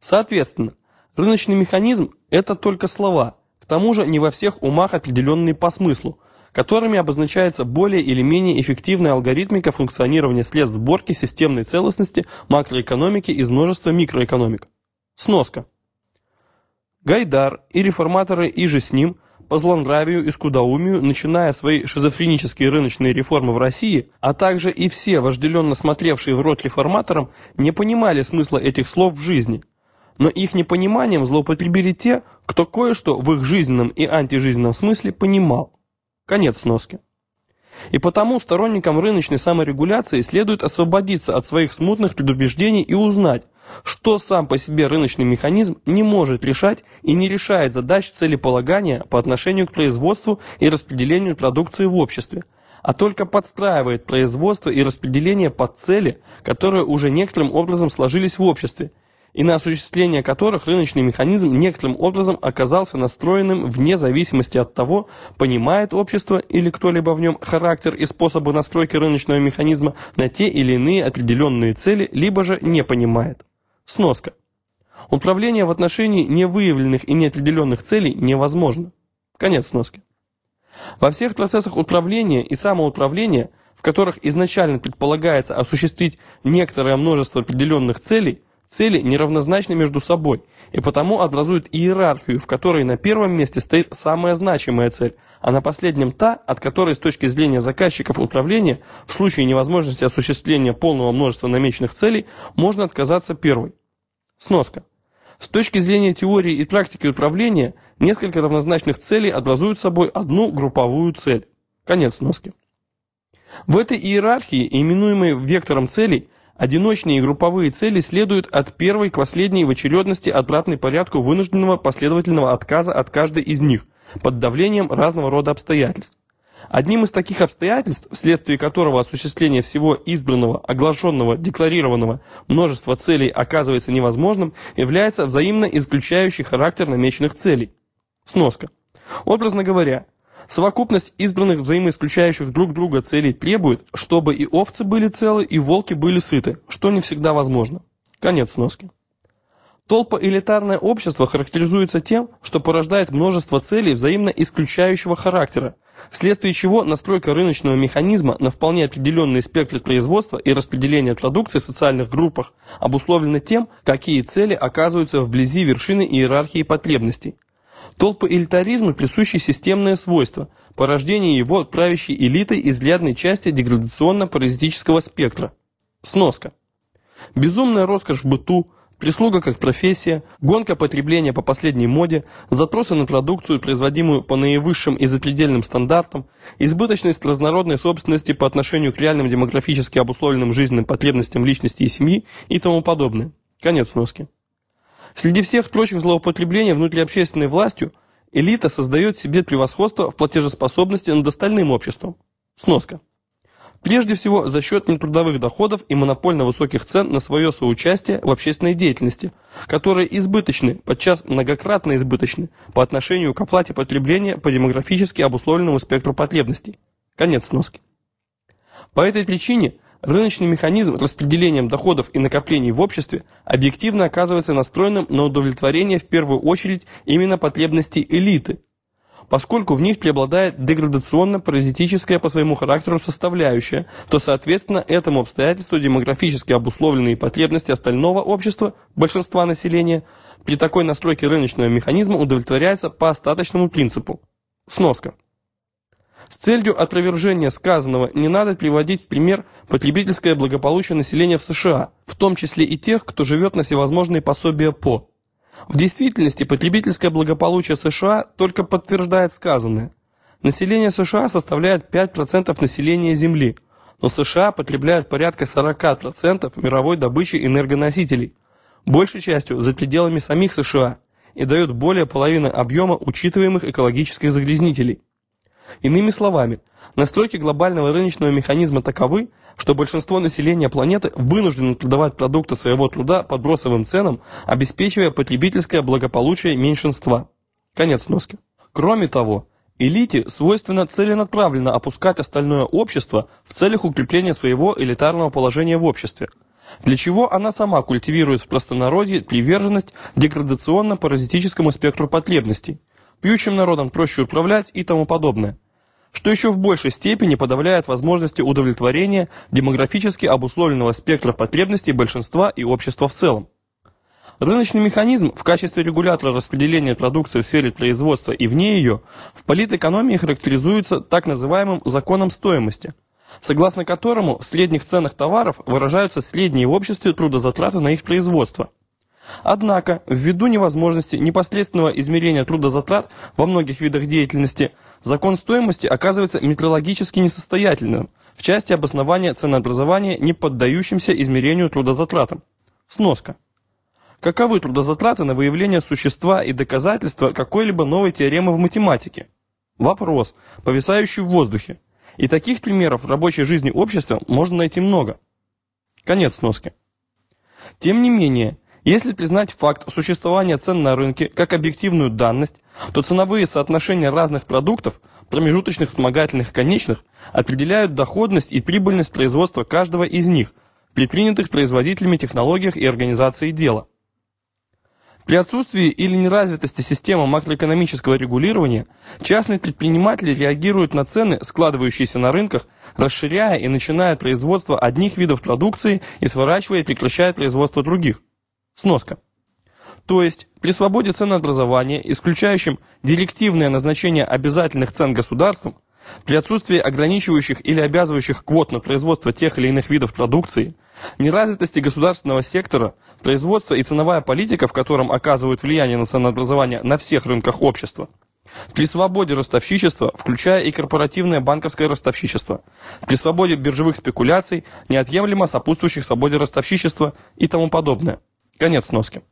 Соответственно, рыночный механизм – это только слова, к тому же не во всех умах определенные по смыслу, которыми обозначается более или менее эффективная алгоритмика функционирования средств сборки системной целостности макроэкономики из множества микроэкономик. Сноска. Гайдар и реформаторы и же с ним по злонравию и скудоумию, начиная свои шизофренические рыночные реформы в России, а также и все, вожделенно смотревшие в рот реформаторам, не понимали смысла этих слов в жизни. Но их непониманием злоупотребили те, кто кое-что в их жизненном и антижизненном смысле понимал. Конец сноски. И потому сторонникам рыночной саморегуляции следует освободиться от своих смутных предубеждений и узнать, что сам по себе рыночный механизм не может решать и не решает задач целеполагания по отношению к производству и распределению продукции в обществе, а только подстраивает производство и распределение под цели, которые уже некоторым образом сложились в обществе – и на осуществление которых рыночный механизм некоторым образом оказался настроенным вне зависимости от того, понимает общество или кто-либо в нем характер и способы настройки рыночного механизма на те или иные определенные цели, либо же не понимает. Сноска. Управление в отношении невыявленных и неопределенных целей невозможно. Конец сноски. Во всех процессах управления и самоуправления, в которых изначально предполагается осуществить некоторое множество определенных целей, Цели неравнозначны между собой, и потому образуют иерархию, в которой на первом месте стоит самая значимая цель, а на последнем та, от которой с точки зрения заказчиков управления, в случае невозможности осуществления полного множества намеченных целей, можно отказаться первой. Сноска. С точки зрения теории и практики управления, несколько равнозначных целей образуют собой одну групповую цель. Конец сноски. В этой иерархии, именуемой вектором целей, Одиночные и групповые цели следуют от первой к последней в очередности обратной порядку вынужденного последовательного отказа от каждой из них, под давлением разного рода обстоятельств. Одним из таких обстоятельств, вследствие которого осуществление всего избранного, оглашенного, декларированного множества целей оказывается невозможным, является взаимно исключающий характер намеченных целей. Сноска. Образно говоря, Совокупность избранных взаимоисключающих друг друга целей требует, чтобы и овцы были целы, и волки были сыты, что не всегда возможно. Конец сноски. Толпа-элитарное общество характеризуется тем, что порождает множество целей взаимно исключающего характера, вследствие чего настройка рыночного механизма на вполне определенный спектр производства и распределения продукции в социальных группах обусловлена тем, какие цели оказываются вблизи вершины иерархии потребностей. Толпы элитаризма присущи системное свойство, порождение его правящей элитой изрядной части деградационно-паразитического спектра. Сноска. Безумная роскошь в быту, прислуга как профессия, гонка потребления по последней моде, запросы на продукцию, производимую по наивысшим и запредельным стандартам, избыточность разнородной собственности по отношению к реальным демографически обусловленным жизненным потребностям личности и семьи и тому подобное. Конец сноски. Среди всех прочих злоупотреблений внутриобщественной властью элита создает себе превосходство в платежеспособности над остальным обществом. Сноска. Прежде всего за счет нетрудовых доходов и монопольно высоких цен на свое соучастие в общественной деятельности, которые избыточны, подчас многократно избыточны, по отношению к оплате потребления по демографически обусловленному спектру потребностей. Конец сноски. По этой причине Рыночный механизм распределением доходов и накоплений в обществе объективно оказывается настроенным на удовлетворение в первую очередь именно потребностей элиты, поскольку в них преобладает деградационно-паразитическая по своему характеру составляющая, то, соответственно, этому обстоятельству демографически обусловленные потребности остального общества, большинства населения, при такой настройке рыночного механизма удовлетворяются по остаточному принципу. Сноска. С целью опровержения сказанного не надо приводить в пример потребительское благополучие населения в США, в том числе и тех, кто живет на всевозможные пособия по. В действительности потребительское благополучие США только подтверждает сказанное. Население США составляет 5% населения Земли, но США потребляют порядка 40% мировой добычи энергоносителей, большей частью за пределами самих США, и дают более половины объема учитываемых экологических загрязнителей. Иными словами, настройки глобального рыночного механизма таковы, что большинство населения планеты вынуждено продавать продукты своего труда по бросовым ценам, обеспечивая потребительское благополучие меньшинства. Конец носки. Кроме того, элите свойственно целенаправленно опускать остальное общество в целях укрепления своего элитарного положения в обществе, для чего она сама культивирует в простонародье приверженность деградационно-паразитическому спектру потребностей, пьющим народом проще управлять и тому подобное, что еще в большей степени подавляет возможности удовлетворения демографически обусловленного спектра потребностей большинства и общества в целом. Рыночный механизм в качестве регулятора распределения продукции в сфере производства и вне ее в политэкономии характеризуется так называемым законом стоимости, согласно которому в средних ценах товаров выражаются средние в обществе трудозатраты на их производство. Однако, ввиду невозможности непосредственного измерения трудозатрат во многих видах деятельности, закон стоимости оказывается метрологически несостоятельным в части обоснования ценообразования, не поддающимся измерению трудозатратам. Сноска. Каковы трудозатраты на выявление существа и доказательства какой-либо новой теоремы в математике? Вопрос, повисающий в воздухе. И таких примеров в рабочей жизни общества можно найти много. Конец сноски. Тем не менее, если признать факт существования цен на рынке как объективную данность, то ценовые соотношения разных продуктов, промежуточных, вспомогательных, конечных, определяют доходность и прибыльность производства каждого из них при принятых производителями технологиях и организации дела. При отсутствии или неразвитости системы макроэкономического регулирования, частные предприниматели реагируют на цены, складывающиеся на рынках, расширяя и начиная производство одних видов продукции и сворачивая и прекращая производство других. Сноска. То есть, при свободе ценообразования, исключающем директивное назначение обязательных цен государством, при отсутствии ограничивающих или обязывающих квот на производство тех или иных видов продукции, неразвитости государственного сектора, производство и ценовая политика, в котором оказывают влияние на ценообразование на всех рынках общества, при свободе ростовщичества, включая и корпоративное банковское ростовщичество, при свободе биржевых спекуляций, неотъемлемо сопутствующих свободе ростовщичества и тому подобное. Конец носки.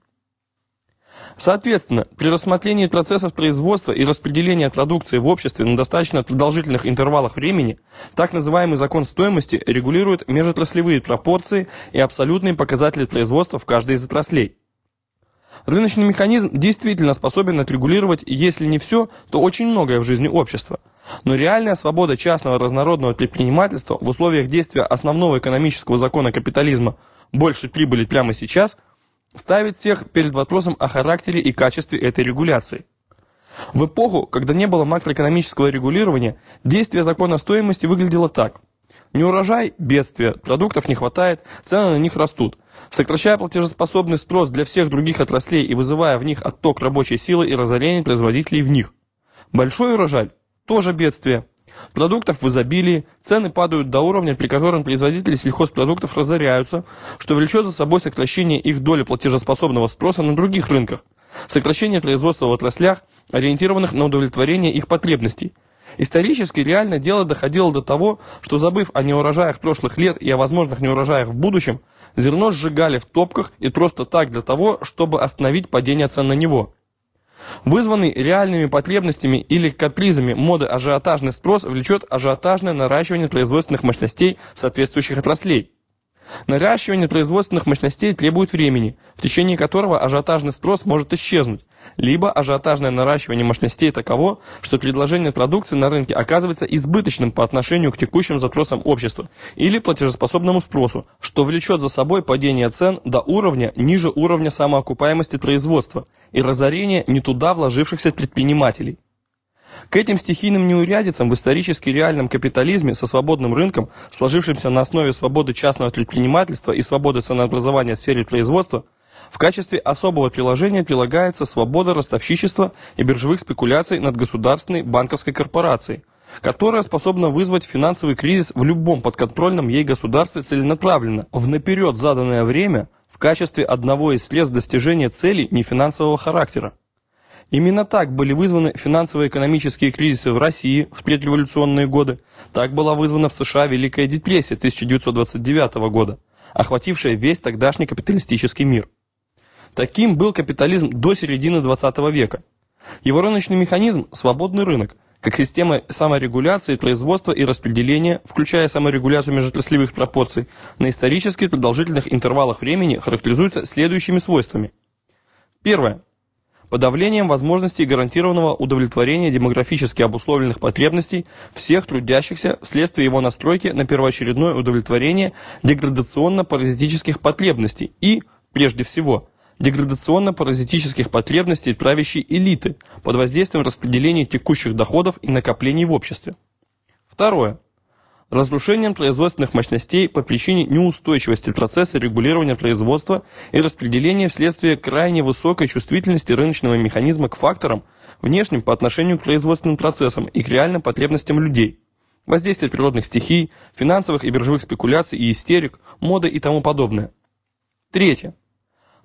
Соответственно, при рассмотрении процессов производства и распределения продукции в обществе на достаточно продолжительных интервалах времени, так называемый закон стоимости регулирует межотраслевые пропорции и абсолютные показатели производства в каждой из отраслей. Рыночный механизм действительно способен отрегулировать, если не все, то очень многое в жизни общества. Но реальная свобода частного разнородного предпринимательства в условиях действия основного экономического закона капитализма «больше прибыли прямо сейчас» ставит всех перед вопросом о характере и качестве этой регуляции. В эпоху, когда не было макроэкономического регулирования, действие закона стоимости выглядело так. Неурожай – бедствие, продуктов не хватает, цены на них растут. Сокращая платежеспособный спрос для всех других отраслей и вызывая в них отток рабочей силы и разорение производителей в них. Большой урожай – тоже бедствие. Продуктов в изобилии, цены падают до уровня, при котором производители сельхозпродуктов разоряются, что влечет за собой сокращение их доли платежеспособного спроса на других рынках, сокращение производства в отраслях, ориентированных на удовлетворение их потребностей. Исторически реально дело доходило до того, что забыв о неурожаях прошлых лет и о возможных неурожаях в будущем, зерно сжигали в топках и просто так для того, чтобы остановить падение цен на него. Вызванный реальными потребностями или капризами моды ажиотажный спрос влечет ажиотажное наращивание производственных мощностей соответствующих отраслей. Наращивание производственных мощностей требует времени, в течение которого ажиотажный спрос может исчезнуть, либо ажиотажное наращивание мощностей таково, что предложение продукции на рынке оказывается избыточным по отношению к текущим запросам общества или платежеспособному спросу, что влечет за собой падение цен до уровня ниже уровня самоокупаемости производства и разорение не туда вложившихся предпринимателей. К этим стихийным неурядицам в исторически реальном капитализме со свободным рынком, сложившимся на основе свободы частного предпринимательства и свободы ценообразования в сфере производства, в качестве особого приложения прилагается свобода ростовщичества и биржевых спекуляций над государственной банковской корпорацией, которая способна вызвать финансовый кризис в любом подконтрольном ей государстве целенаправленно, в наперед заданное время, в качестве одного из средств достижения целей нефинансового характера. Именно так были вызваны финансово-экономические кризисы в России в предреволюционные годы, так была вызвана в США Великая депрессия 1929 года, охватившая весь тогдашний капиталистический мир. Таким был капитализм до середины 20 века. Его рыночный механизм – свободный рынок, как система саморегуляции производства и распределения, включая саморегуляцию межотраслевых пропорций, на исторически продолжительных интервалах времени характеризуется следующими свойствами. Первое. Подавлением возможностей гарантированного удовлетворения демографически обусловленных потребностей всех трудящихся вследствие его настройки на первоочередное удовлетворение деградационно-паразитических потребностей и, прежде всего, деградационно-паразитических потребностей правящей элиты под воздействием распределения текущих доходов и накоплений в обществе. Второе. Разрушением производственных мощностей по причине неустойчивости процесса регулирования производства и распределения вследствие крайне высокой чувствительности рыночного механизма к факторам, внешним по отношению к производственным процессам и к реальным потребностям людей, воздействие природных стихий, финансовых и биржевых спекуляций и истерик, моды и тому подобное. Третье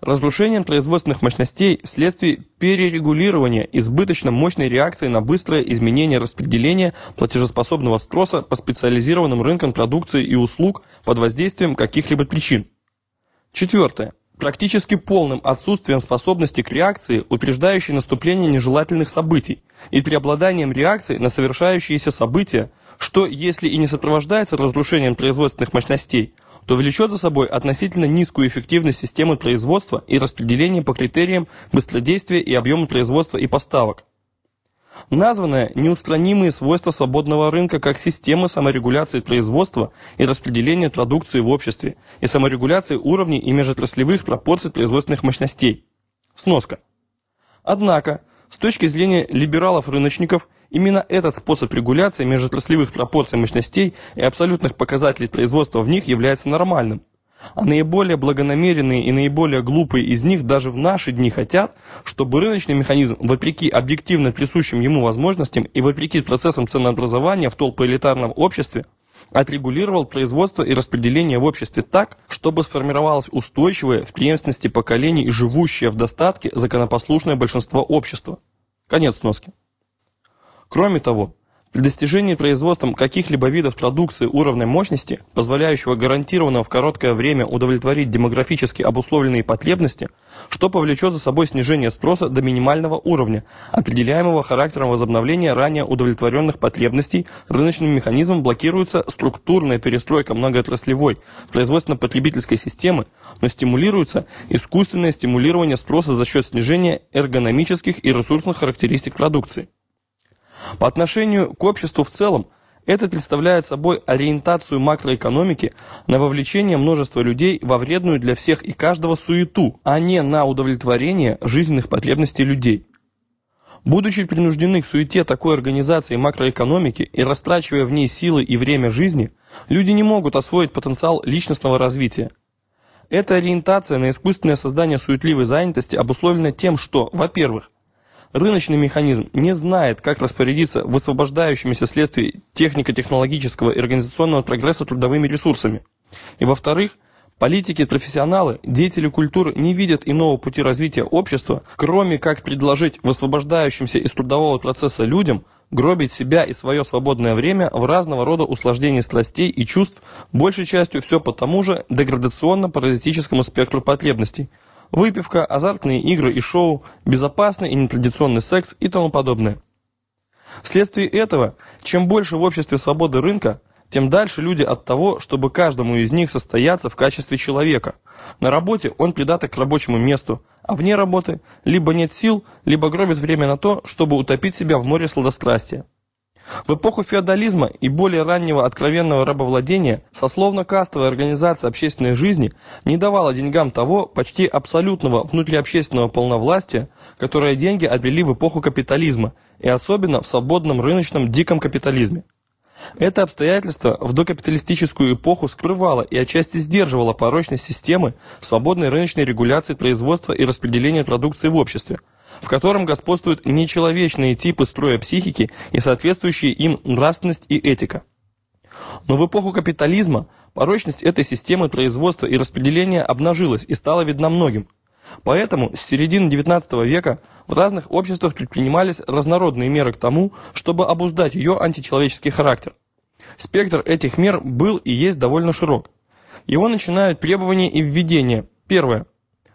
разрушением производственных мощностей вследствие перерегулирования избыточно мощной реакции на быстрое изменение распределения платежеспособного спроса по специализированным рынкам продукции и услуг под воздействием каких-либо причин. Четвертое. Практически полным отсутствием способности к реакции, упреждающей наступление нежелательных событий, и преобладанием реакции на совершающиеся события, что, если и не сопровождается разрушением производственных мощностей, то влечет за собой относительно низкую эффективность системы производства и распределения по критериям быстродействия и объема производства и поставок. Названное неустранимые свойства свободного рынка как системы саморегуляции производства и распределения продукции в обществе и саморегуляции уровней и межотраслевых пропорций производственных мощностей. Сноска. Однако, с точки зрения либералов-рыночников, именно этот способ регуляции межотраслевых пропорций мощностей и абсолютных показателей производства в них является нормальным. А наиболее благонамеренные и наиболее глупые из них даже в наши дни хотят, чтобы рыночный механизм, вопреки объективно присущим ему возможностям и вопреки процессам ценообразования в толпоэлитарном обществе, отрегулировал производство и распределение в обществе так, чтобы сформировалось устойчивое в преемственности поколений и живущее в достатке законопослушное большинство общества. Конец сноски. Кроме того, при достижении производством каких-либо видов продукции уровня мощности, позволяющего гарантированно в короткое время удовлетворить демографически обусловленные потребности, что повлечет за собой снижение спроса до минимального уровня, определяемого характером возобновления ранее удовлетворенных потребностей, рыночным механизмом блокируется структурная перестройка многоотраслевой производственно-потребительской системы, но стимулируется искусственное стимулирование спроса за счет снижения эргономических и ресурсных характеристик продукции. По отношению к обществу в целом, это представляет собой ориентацию макроэкономики на вовлечение множества людей во вредную для всех и каждого суету, а не на удовлетворение жизненных потребностей людей. Будучи принуждены к суете такой организации макроэкономики и растрачивая в ней силы и время жизни, люди не могут освоить потенциал личностного развития. Эта ориентация на искусственное создание суетливой занятости обусловлена тем, что, во-первых, Рыночный механизм не знает, как распорядиться высвобождающимися вследствие технико-технологического и организационного прогресса трудовыми ресурсами. И во-вторых, политики, профессионалы, деятели культуры не видят иного пути развития общества, кроме как предложить высвобождающимся из трудового процесса людям гробить себя и свое свободное время в разного рода усложнении страстей и чувств, большей частью все по тому же деградационно-паразитическому спектру потребностей – выпивка, азартные игры и шоу, безопасный и нетрадиционный секс и тому подобное. Вследствие этого, чем больше в обществе свободы рынка, тем дальше люди от того, чтобы каждому из них состояться в качестве человека. На работе он придаток к рабочему месту, а вне работы либо нет сил, либо гробит время на то, чтобы утопить себя в море сладострастия. В эпоху феодализма и более раннего откровенного рабовладения сословно-кастовая организация общественной жизни не давала деньгам того почти абсолютного внутриобщественного полновластия, которое деньги обрели в эпоху капитализма и особенно в свободном рыночном диком капитализме. Это обстоятельство в докапиталистическую эпоху скрывало и отчасти сдерживало порочность системы свободной рыночной регуляции производства и распределения продукции в обществе – в котором господствуют нечеловечные типы строя психики и соответствующие им нравственность и этика. Но в эпоху капитализма порочность этой системы производства и распределения обнажилась и стала видна многим. Поэтому с середины XIX века в разных обществах предпринимались разнородные меры к тому, чтобы обуздать ее античеловеческий характер. Спектр этих мер был и есть довольно широк. Его начинают требования и введения. Первое.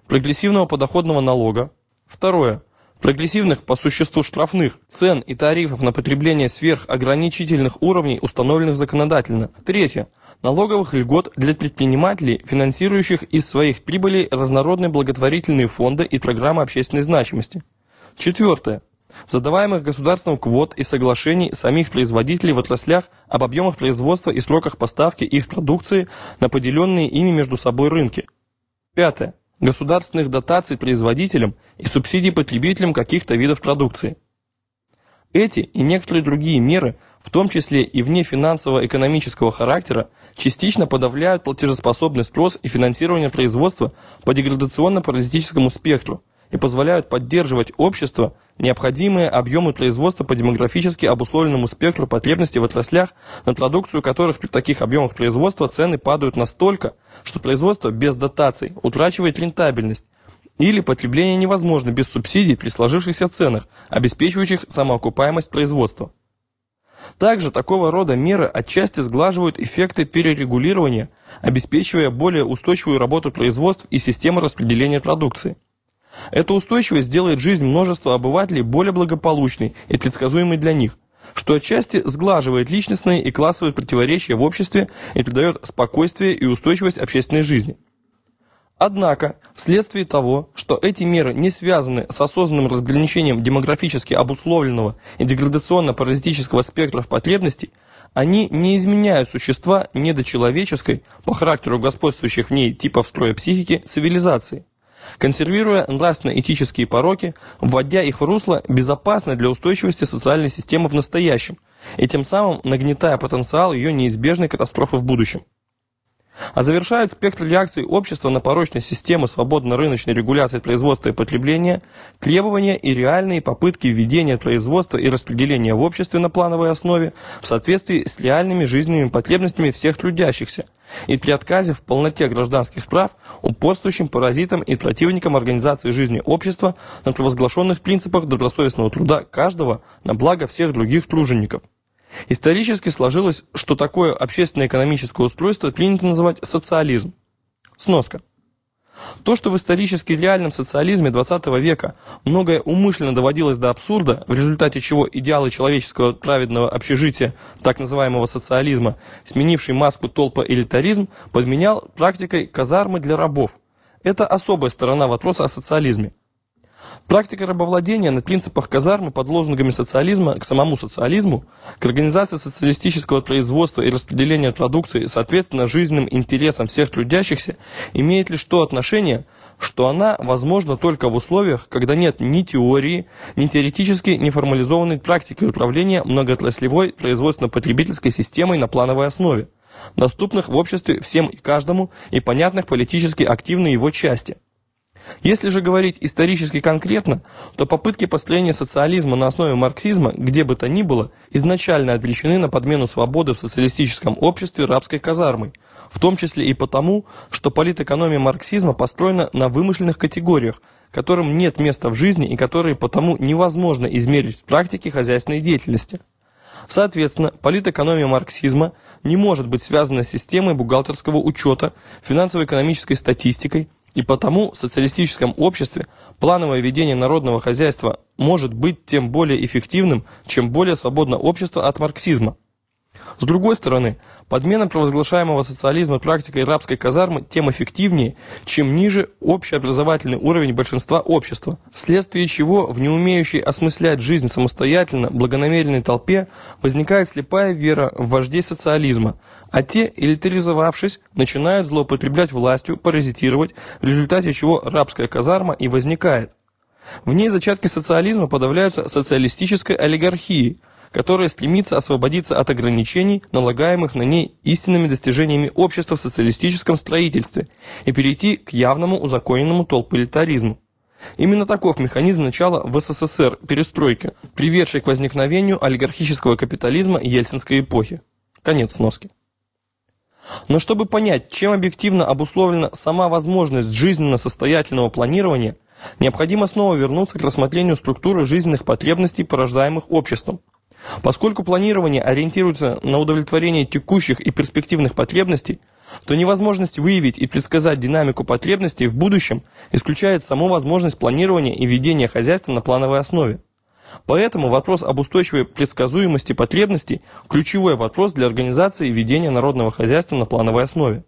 Прогрессивного подоходного налога. Второе прогрессивных по существу штрафных, цен и тарифов на потребление сверхограничительных уровней, установленных законодательно. Третье. Налоговых льгот для предпринимателей, финансирующих из своих прибылей разнородные благотворительные фонды и программы общественной значимости. Четвертое. Задаваемых государством квот и соглашений самих производителей в отраслях об объемах производства и сроках поставки их продукции на поделенные ими между собой рынки. Пятое государственных дотаций производителям и субсидий потребителям каких-то видов продукции. Эти и некоторые другие меры, в том числе и вне финансово-экономического характера, частично подавляют платежеспособный спрос и финансирование производства по деградационно-паразитическому спектру – и позволяют поддерживать общество необходимые объемы производства по демографически обусловленному спектру потребностей в отраслях, на продукцию которых при таких объемах производства цены падают настолько, что производство без дотаций утрачивает рентабельность, или потребление невозможно без субсидий при сложившихся ценах, обеспечивающих самоокупаемость производства. Также такого рода меры отчасти сглаживают эффекты перерегулирования, обеспечивая более устойчивую работу производств и системы распределения продукции. Эта устойчивость сделает жизнь множества обывателей более благополучной и предсказуемой для них, что отчасти сглаживает личностные и классовые противоречия в обществе и придает спокойствие и устойчивость общественной жизни. Однако, вследствие того, что эти меры не связаны с осознанным разграничением демографически обусловленного и деградационно-паразитического спектров потребностей, они не изменяют существа недочеловеческой, по характеру господствующих в ней типов строя психики, цивилизации консервируя нравственно-этические пороки, вводя их в русло безопасной для устойчивости социальной системы в настоящем, и тем самым нагнетая потенциал ее неизбежной катастрофы в будущем. А завершает спектр реакций общества на порочность системы свободно-рыночной регуляции производства и потребления, требования и реальные попытки введения производства и распределения в обществе на плановой основе в соответствии с реальными жизненными потребностями всех трудящихся и при отказе в полноте гражданских прав упорствующим паразитам и противникам организации жизни общества на провозглашенных принципах добросовестного труда каждого на благо всех других тружеников. Исторически сложилось, что такое общественно-экономическое устройство принято называть социализм. Сноска. То, что в исторически реальном социализме XX века многое умышленно доводилось до абсурда, в результате чего идеалы человеческого праведного общежития, так называемого социализма, сменивший маску толпа элитаризм, подменял практикой казармы для рабов. Это особая сторона вопроса о социализме. Практика рабовладения на принципах казармы под лозунгами социализма к самому социализму, к организации социалистического производства и распределения продукции, соответственно, жизненным интересам всех трудящихся, имеет лишь то отношение, что она возможна только в условиях, когда нет ни теории, ни теоретически неформализованной практики управления многоотраслевой производственно-потребительской системой на плановой основе, доступных в обществе всем и каждому и понятных политически активной его части. Если же говорить исторически конкретно, то попытки построения социализма на основе марксизма, где бы то ни было, изначально обречены на подмену свободы в социалистическом обществе рабской казармой, в том числе и потому, что политэкономия марксизма построена на вымышленных категориях, которым нет места в жизни и которые потому невозможно измерить в практике хозяйственной деятельности. Соответственно, политэкономия марксизма не может быть связана с системой бухгалтерского учета, финансово-экономической статистикой, и потому в социалистическом обществе плановое ведение народного хозяйства может быть тем более эффективным, чем более свободно общество от марксизма. С другой стороны, подмена провозглашаемого социализма практикой рабской казармы тем эффективнее, чем ниже общеобразовательный уровень большинства общества, вследствие чего в неумеющей осмыслять жизнь самостоятельно благонамеренной толпе возникает слепая вера в вождей социализма, а те, элитаризовавшись, начинают злоупотреблять властью, паразитировать, в результате чего рабская казарма и возникает. В ней зачатки социализма подавляются социалистической олигархией – которая стремится освободиться от ограничений, налагаемых на ней истинными достижениями общества в социалистическом строительстве, и перейти к явному узаконенному толполитаризму. Именно таков механизм начала в СССР перестройки, приведший к возникновению олигархического капитализма ельцинской эпохи. Конец сноски. Но чтобы понять, чем объективно обусловлена сама возможность жизненно состоятельного планирования, необходимо снова вернуться к рассмотрению структуры жизненных потребностей, порождаемых обществом. Поскольку планирование ориентируется на удовлетворение текущих и перспективных потребностей, то невозможность выявить и предсказать динамику потребностей в будущем исключает саму возможность планирования и ведения хозяйства на плановой основе. Поэтому вопрос об устойчивой предсказуемости потребностей – ключевой вопрос для организации ведения народного хозяйства на плановой основе.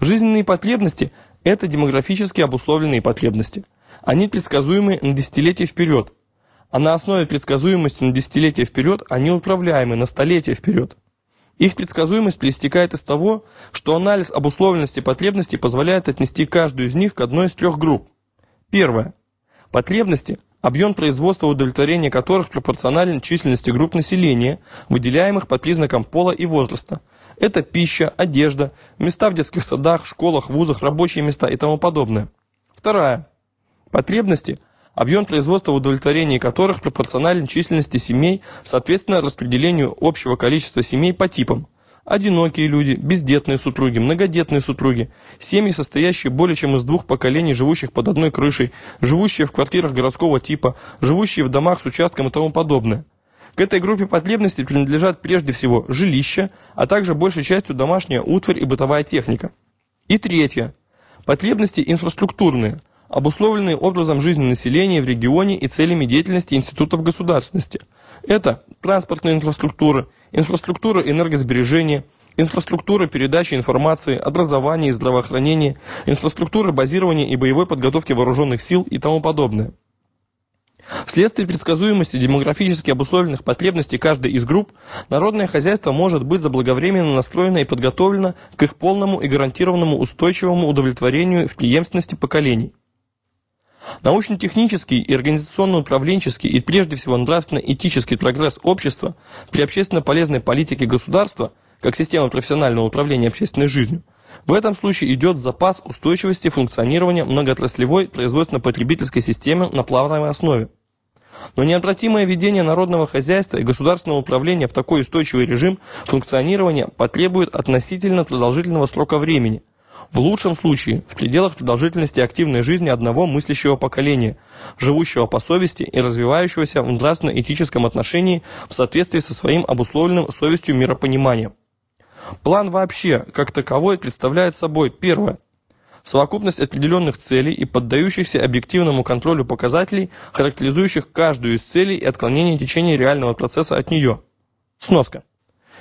Жизненные потребности – это демографически обусловленные потребности. Они предсказуемы на десятилетия вперед, а на основе предсказуемости на десятилетия вперед они управляемы на столетия вперед. Их предсказуемость проистекает из того, что анализ обусловленности потребностей позволяет отнести каждую из них к одной из трех групп. Первое. Потребности, объем производства удовлетворения которых пропорционален численности групп населения, выделяемых по признакам пола и возраста. Это пища, одежда, места в детских садах, школах, вузах, рабочие места и тому подобное. Вторая. Потребности – объем производства в удовлетворении которых пропорционален численности семей, соответственно распределению общего количества семей по типам. Одинокие люди, бездетные супруги, многодетные супруги, семьи, состоящие более чем из двух поколений, живущих под одной крышей, живущие в квартирах городского типа, живущие в домах с участком и тому подобное. К этой группе потребностей принадлежат прежде всего жилища, а также большей частью домашняя утварь и бытовая техника. И третье. Потребности инфраструктурные – обусловленные образом жизни населения в регионе и целями деятельности институтов государственности. Это транспортная инфраструктура, инфраструктура энергосбережения, инфраструктура передачи информации, образования и здравоохранения, инфраструктура базирования и боевой подготовки вооруженных сил и тому подобное. Вследствие предсказуемости демографически обусловленных потребностей каждой из групп, народное хозяйство может быть заблаговременно настроено и подготовлено к их полному и гарантированному устойчивому удовлетворению в преемственности поколений. Научно-технический и организационно-управленческий и прежде всего нравственно-этический прогресс общества при общественно полезной политике государства, как система профессионального управления общественной жизнью, в этом случае идет запас устойчивости функционирования многоотраслевой производственно-потребительской системы на плавной основе. Но неотвратимое ведение народного хозяйства и государственного управления в такой устойчивый режим функционирования потребует относительно продолжительного срока времени – в лучшем случае, в пределах продолжительности активной жизни одного мыслящего поколения, живущего по совести и развивающегося в нравственно-этическом отношении в соответствии со своим обусловленным совестью миропониманием. План вообще, как таковой, представляет собой первое совокупность определенных целей и поддающихся объективному контролю показателей, характеризующих каждую из целей и отклонение течения реального процесса от нее. Сноска.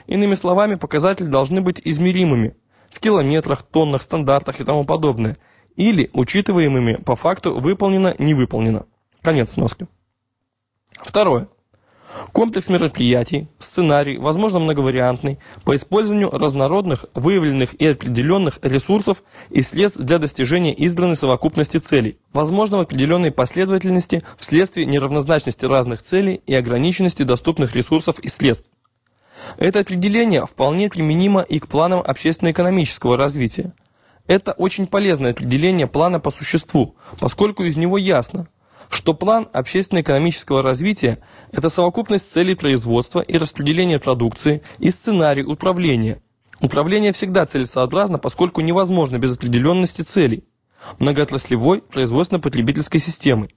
Иными словами, показатели должны быть измеримыми, в километрах, тоннах, стандартах и тому подобное, или учитываемыми по факту выполнено-не выполнено. Конец сноски. Второе. Комплекс мероприятий, сценарий, возможно многовариантный, по использованию разнородных, выявленных и определенных ресурсов и средств для достижения избранной совокупности целей, возможно в определенной последовательности вследствие неравнозначности разных целей и ограниченности доступных ресурсов и средств. Это определение вполне применимо и к планам общественно-экономического развития. Это очень полезное определение плана по существу, поскольку из него ясно, что план общественно-экономического развития – это совокупность целей производства и распределения продукции и сценарий управления. Управление всегда целесообразно, поскольку невозможно без определенности целей многоотраслевой производственно-потребительской системы.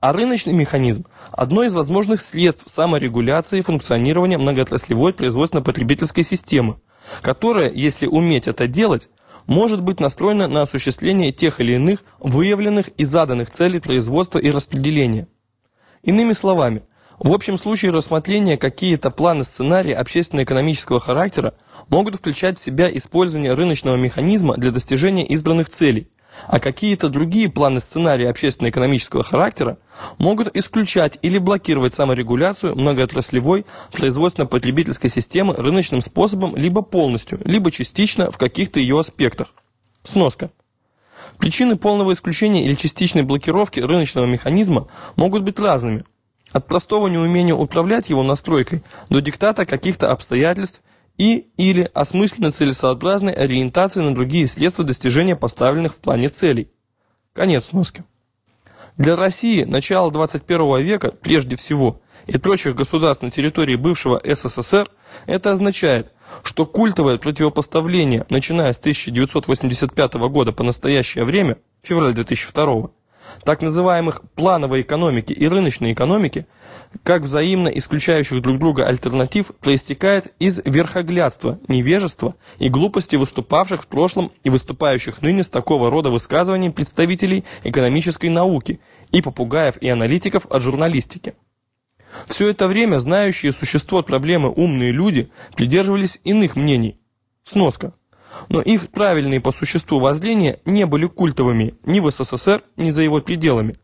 А рыночный механизм – одно из возможных средств саморегуляции функционирования многоотраслевой производственно-потребительской системы, которая, если уметь это делать, может быть настроена на осуществление тех или иных выявленных и заданных целей производства и распределения. Иными словами, в общем случае рассмотрения какие-то планы сценарии общественно-экономического характера могут включать в себя использование рыночного механизма для достижения избранных целей, а какие-то другие планы сценарии общественно-экономического характера могут исключать или блокировать саморегуляцию многоотраслевой производственно-потребительской системы рыночным способом либо полностью, либо частично в каких-то ее аспектах. Сноска. Причины полного исключения или частичной блокировки рыночного механизма могут быть разными. От простого неумения управлять его настройкой до диктата каких-то обстоятельств и или осмысленно целесообразной ориентации на другие средства достижения поставленных в плане целей. Конец сноски. Для России начало 21 века, прежде всего, и прочих государств на территории бывшего СССР, это означает, что культовое противопоставление, начиная с 1985 года по настоящее время, февраль 2002, так называемых плановой экономики и рыночной экономики, как взаимно исключающих друг друга альтернатив, проистекает из верхоглядства, невежества и глупости выступавших в прошлом и выступающих ныне с такого рода высказываний представителей экономической науки и попугаев и аналитиков от журналистики. Все это время знающие существо проблемы умные люди придерживались иных мнений. Сноска. Но их правильные по существу воззрения не были культовыми ни в СССР, ни за его пределами.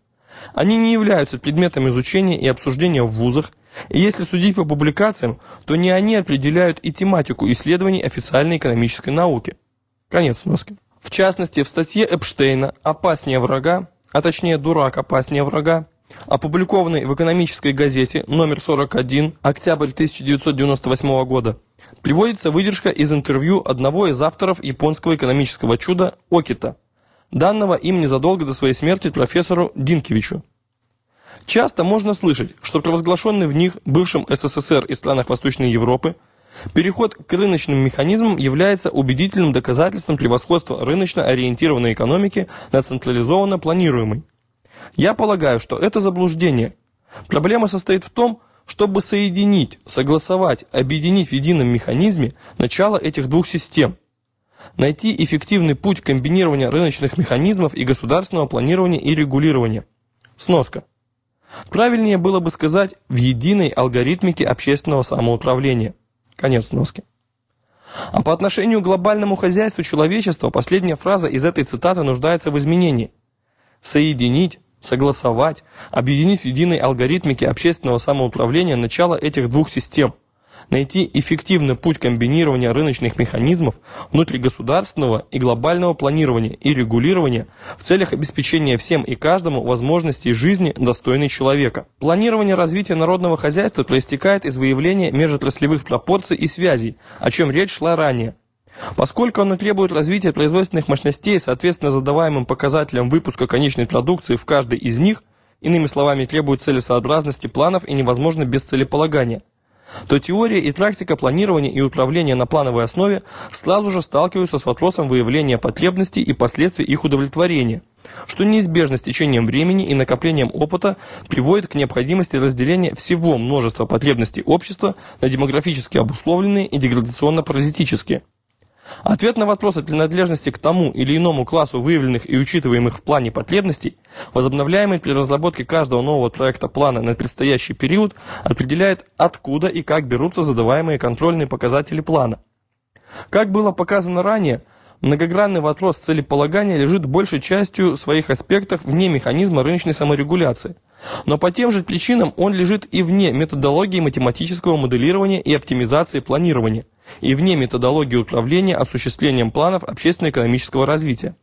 Они не являются предметом изучения и обсуждения в вузах, и если судить по публикациям, то не они определяют и тематику исследований официальной экономической науки. Конец сноски. В частности, в статье Эпштейна «Опаснее врага», а точнее «Дурак опаснее врага», опубликованной в экономической газете номер 41, октябрь 1998 года, приводится выдержка из интервью одного из авторов японского экономического чуда Окита, данного им незадолго до своей смерти профессору Динкевичу. Часто можно слышать, что провозглашенный в них бывшем СССР и странах Восточной Европы переход к рыночным механизмам является убедительным доказательством превосходства рыночно ориентированной экономики над централизованно планируемой. Я полагаю, что это заблуждение. Проблема состоит в том, чтобы соединить, согласовать, объединить в едином механизме начало этих двух систем. Найти эффективный путь комбинирования рыночных механизмов и государственного планирования и регулирования. Сноска. Правильнее было бы сказать в единой алгоритмике общественного самоуправления. Конец сноски. А по отношению к глобальному хозяйству человечества последняя фраза из этой цитаты нуждается в изменении. Соединить, согласовать, объединить в единой алгоритмике общественного самоуправления начало этих двух систем, найти эффективный путь комбинирования рыночных механизмов внутригосударственного и глобального планирования и регулирования в целях обеспечения всем и каждому возможностей жизни достойной человека. Планирование развития народного хозяйства проистекает из выявления межотраслевых пропорций и связей, о чем речь шла ранее. Поскольку оно требует развития производственных мощностей, соответственно задаваемым показателям выпуска конечной продукции в каждой из них, иными словами, требует целесообразности планов и невозможно без целеполагания, то теория и практика планирования и управления на плановой основе сразу же сталкиваются с вопросом выявления потребностей и последствий их удовлетворения, что неизбежно с течением времени и накоплением опыта приводит к необходимости разделения всего множества потребностей общества на демографически обусловленные и деградационно-паразитические – Ответ на вопрос о принадлежности к тому или иному классу выявленных и учитываемых в плане потребностей, возобновляемый при разработке каждого нового проекта плана на предстоящий период, определяет, откуда и как берутся задаваемые контрольные показатели плана. Как было показано ранее, многогранный вопрос целеполагания лежит большей частью своих аспектов вне механизма рыночной саморегуляции. Но по тем же причинам он лежит и вне методологии математического моделирования и оптимизации планирования и вне методологии управления осуществлением планов общественно-экономического развития.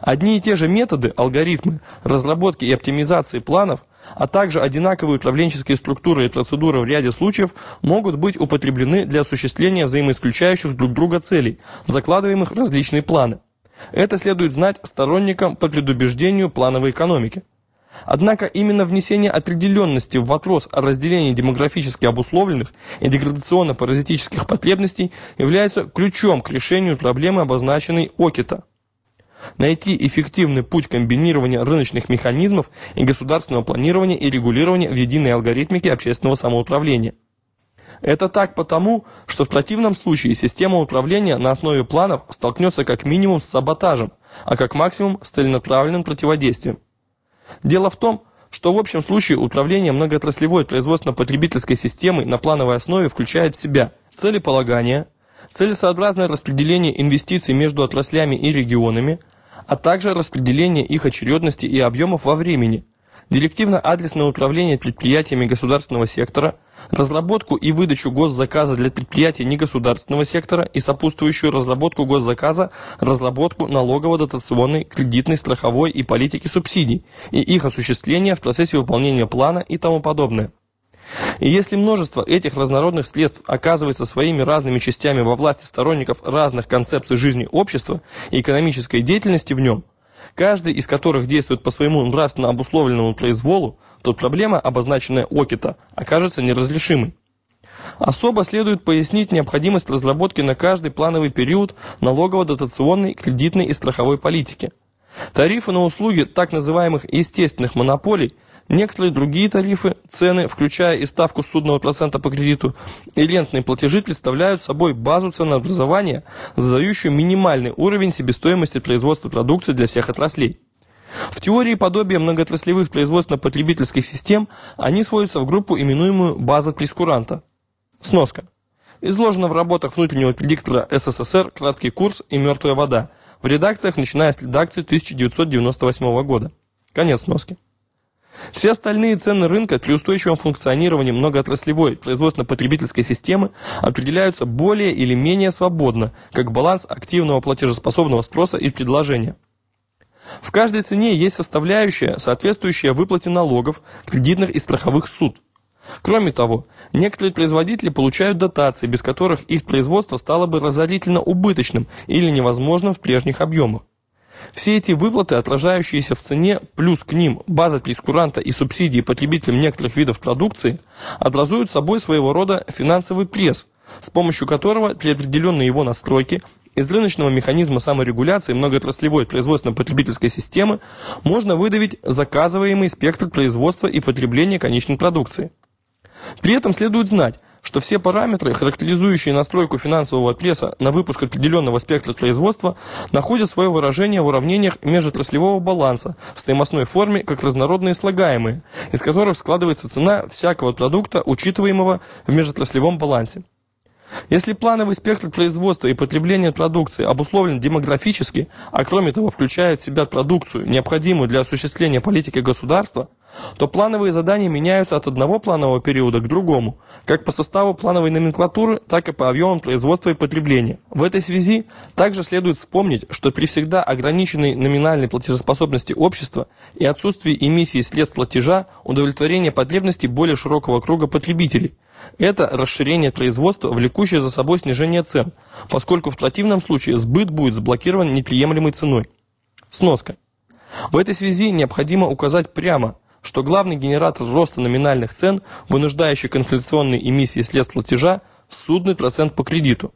Одни и те же методы, алгоритмы, разработки и оптимизации планов, а также одинаковые управленческие структуры и процедуры в ряде случаев могут быть употреблены для осуществления взаимоисключающих друг друга целей, закладываемых в различные планы. Это следует знать сторонникам по предубеждению плановой экономики. Однако именно внесение определенности в вопрос о разделении демографически обусловленных и деградационно-паразитических потребностей является ключом к решению проблемы, обозначенной Окита. Найти эффективный путь комбинирования рыночных механизмов и государственного планирования и регулирования в единой алгоритмике общественного самоуправления. Это так потому, что в противном случае система управления на основе планов столкнется как минимум с саботажем, а как максимум с целенаправленным противодействием. Дело в том, что в общем случае управление многоотраслевой производственно-потребительской системой на плановой основе включает в себя целеполагание, целесообразное распределение инвестиций между отраслями и регионами, а также распределение их очередности и объемов во времени – директивно-адресное управление предприятиями государственного сектора, разработку и выдачу госзаказа для предприятий негосударственного сектора и сопутствующую разработку госзаказа, разработку налогово-дотационной, кредитной, страховой и политики субсидий и их осуществление в процессе выполнения плана и тому подобное. И если множество этих разнородных средств оказывается своими разными частями во власти сторонников разных концепций жизни общества и экономической деятельности в нем – каждый из которых действует по своему нравственно обусловленному произволу, то проблема, обозначенная Окита, окажется неразрешимой. Особо следует пояснить необходимость разработки на каждый плановый период налогово-дотационной, кредитной и страховой политики. Тарифы на услуги так называемых естественных монополий, некоторые другие тарифы, цены, включая и ставку судного процента по кредиту, и рентные платежи представляют собой базу ценообразования, задающую минимальный уровень себестоимости производства продукции для всех отраслей. В теории подобия многоотраслевых производственно-потребительских систем они сводятся в группу, именуемую база прескуранта. Сноска. Изложено в работах внутреннего предиктора СССР «Краткий курс» и «Мертвая вода» в редакциях, начиная с редакции 1998 года. Конец сноски. Все остальные цены рынка при устойчивом функционировании многоотраслевой производственно-потребительской системы определяются более или менее свободно, как баланс активного платежеспособного спроса и предложения. В каждой цене есть составляющая, соответствующая выплате налогов, кредитных и страховых суд. Кроме того, некоторые производители получают дотации, без которых их производство стало бы разорительно убыточным или невозможным в прежних объемах. Все эти выплаты, отражающиеся в цене, плюс к ним база прескуранта и субсидии потребителям некоторых видов продукции, образуют собой своего рода финансовый пресс, с помощью которого при определенной его настройке из рыночного механизма саморегуляции многоотраслевой производственно-потребительской системы можно выдавить заказываемый спектр производства и потребления конечной продукции. При этом следует знать, что все параметры, характеризующие настройку финансового пресса на выпуск определенного спектра производства, находят свое выражение в уравнениях межотраслевого баланса в стоимостной форме как разнородные слагаемые, из которых складывается цена всякого продукта, учитываемого в межотраслевом балансе. Если плановый спектр производства и потребления продукции обусловлен демографически, а кроме того включает в себя продукцию, необходимую для осуществления политики государства, то плановые задания меняются от одного планового периода к другому, как по составу плановой номенклатуры, так и по объемам производства и потребления. В этой связи также следует вспомнить, что при всегда ограниченной номинальной платежеспособности общества и отсутствии эмиссии средств платежа удовлетворение потребностей более широкого круга потребителей – это расширение производства, влекущее за собой снижение цен, поскольку в противном случае сбыт будет заблокирован неприемлемой ценой. Сноска. В этой связи необходимо указать прямо, что главный генератор роста номинальных цен, вынуждающий к инфляционной эмиссии средств платежа, судный процент по кредиту.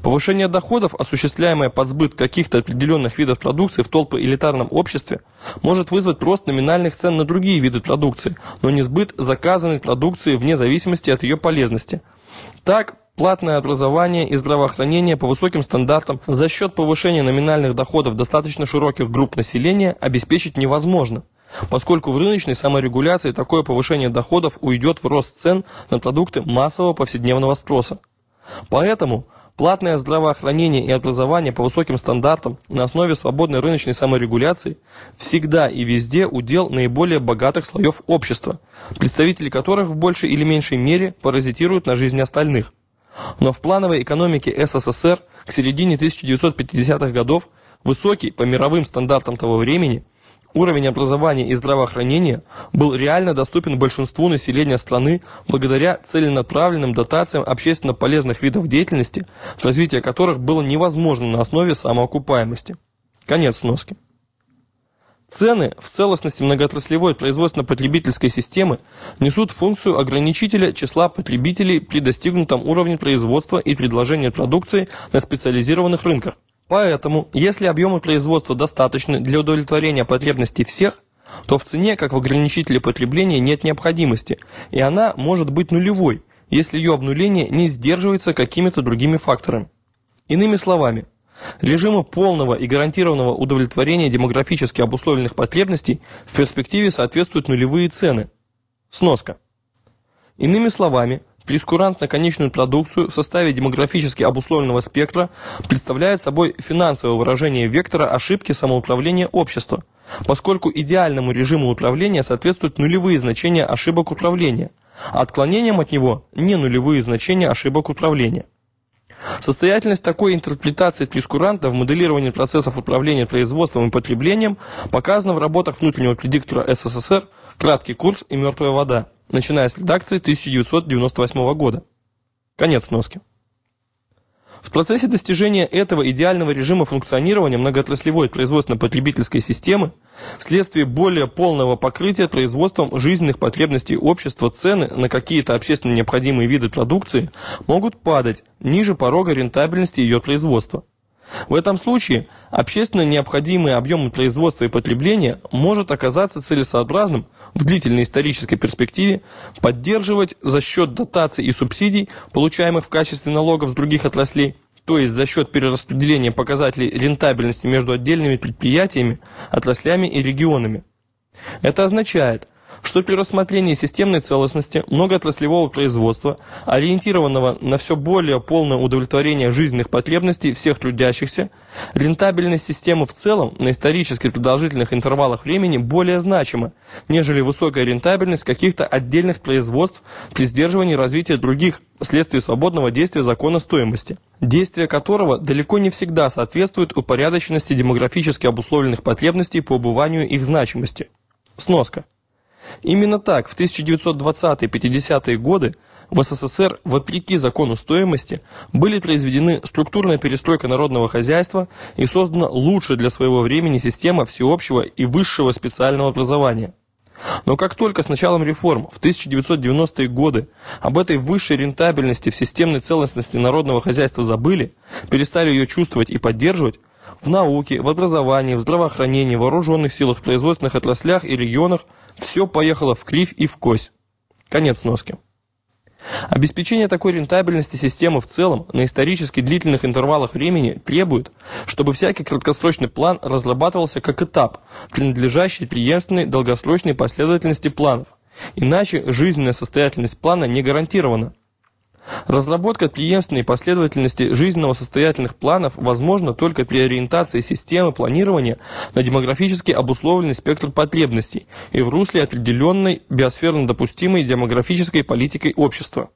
Повышение доходов, осуществляемое под сбыт каких-то определенных видов продукции в толпо элитарном обществе, может вызвать рост номинальных цен на другие виды продукции, но не сбыт заказанной продукции вне зависимости от ее полезности. Так, платное образование и здравоохранение по высоким стандартам за счет повышения номинальных доходов достаточно широких групп населения обеспечить невозможно поскольку в рыночной саморегуляции такое повышение доходов уйдет в рост цен на продукты массового повседневного спроса. Поэтому Платное здравоохранение и образование по высоким стандартам на основе свободной рыночной саморегуляции всегда и везде удел наиболее богатых слоев общества, представители которых в большей или меньшей мере паразитируют на жизни остальных. Но в плановой экономике СССР к середине 1950-х годов высокий по мировым стандартам того времени Уровень образования и здравоохранения был реально доступен большинству населения страны благодаря целенаправленным дотациям общественно полезных видов деятельности, развитие которых было невозможно на основе самоокупаемости. Конец сноски. Цены в целостности многоотраслевой производственно-потребительской системы несут функцию ограничителя числа потребителей при достигнутом уровне производства и предложения продукции на специализированных рынках. Поэтому, если объемы производства достаточны для удовлетворения потребностей всех, то в цене, как в ограничителе потребления, нет необходимости, и она может быть нулевой, если ее обнуление не сдерживается какими-то другими факторами. Иными словами, режимы полного и гарантированного удовлетворения демографически обусловленных потребностей в перспективе соответствуют нулевые цены. Сноска. Иными словами, Прескурант на конечную продукцию в составе демографически обусловленного спектра представляет собой финансовое выражение вектора ошибки самоуправления общества, поскольку идеальному режиму управления соответствуют нулевые значения ошибок управления, а отклонением от него не нулевые значения ошибок управления. Состоятельность такой интерпретации прескуранта в моделировании процессов управления производством и потреблением показана в работах внутреннего предиктора СССР «Краткий курс» и «Мертвая вода» начиная с редакции 1998 года. Конец сноски. В процессе достижения этого идеального режима функционирования многоотраслевой производственно-потребительской системы вследствие более полного покрытия производством жизненных потребностей общества цены на какие-то общественно необходимые виды продукции могут падать ниже порога рентабельности ее производства. В этом случае общественно необходимый объем производства и потребления может оказаться целесообразным в длительной исторической перспективе поддерживать за счет дотаций и субсидий, получаемых в качестве налогов с других отраслей, то есть за счет перераспределения показателей рентабельности между отдельными предприятиями, отраслями и регионами. Это означает, что при рассмотрении системной целостности многоотраслевого производства, ориентированного на все более полное удовлетворение жизненных потребностей всех трудящихся, рентабельность системы в целом на исторически продолжительных интервалах времени более значима, нежели высокая рентабельность каких-то отдельных производств при сдерживании развития других вследствие свободного действия закона стоимости, действие которого далеко не всегда соответствует упорядоченности демографически обусловленных потребностей по убыванию их значимости. Сноска. Именно так в 1920-50-е годы в СССР, вопреки закону стоимости, были произведены структурная перестройка народного хозяйства и создана лучшая для своего времени система всеобщего и высшего специального образования. Но как только с началом реформ в 1990-е годы об этой высшей рентабельности в системной целостности народного хозяйства забыли, перестали ее чувствовать и поддерживать, в науке, в образовании, в здравоохранении, в вооруженных силах, производственных отраслях и регионах – все поехало в кривь и в кось. Конец носки. Обеспечение такой рентабельности системы в целом на исторически длительных интервалах времени требует, чтобы всякий краткосрочный план разрабатывался как этап, принадлежащий преемственной долгосрочной последовательности планов. Иначе жизненная состоятельность плана не гарантирована. Разработка преемственной последовательности жизненно-состоятельных планов возможна только при ориентации системы планирования на демографически обусловленный спектр потребностей и в русле определенной биосферно допустимой демографической политикой общества.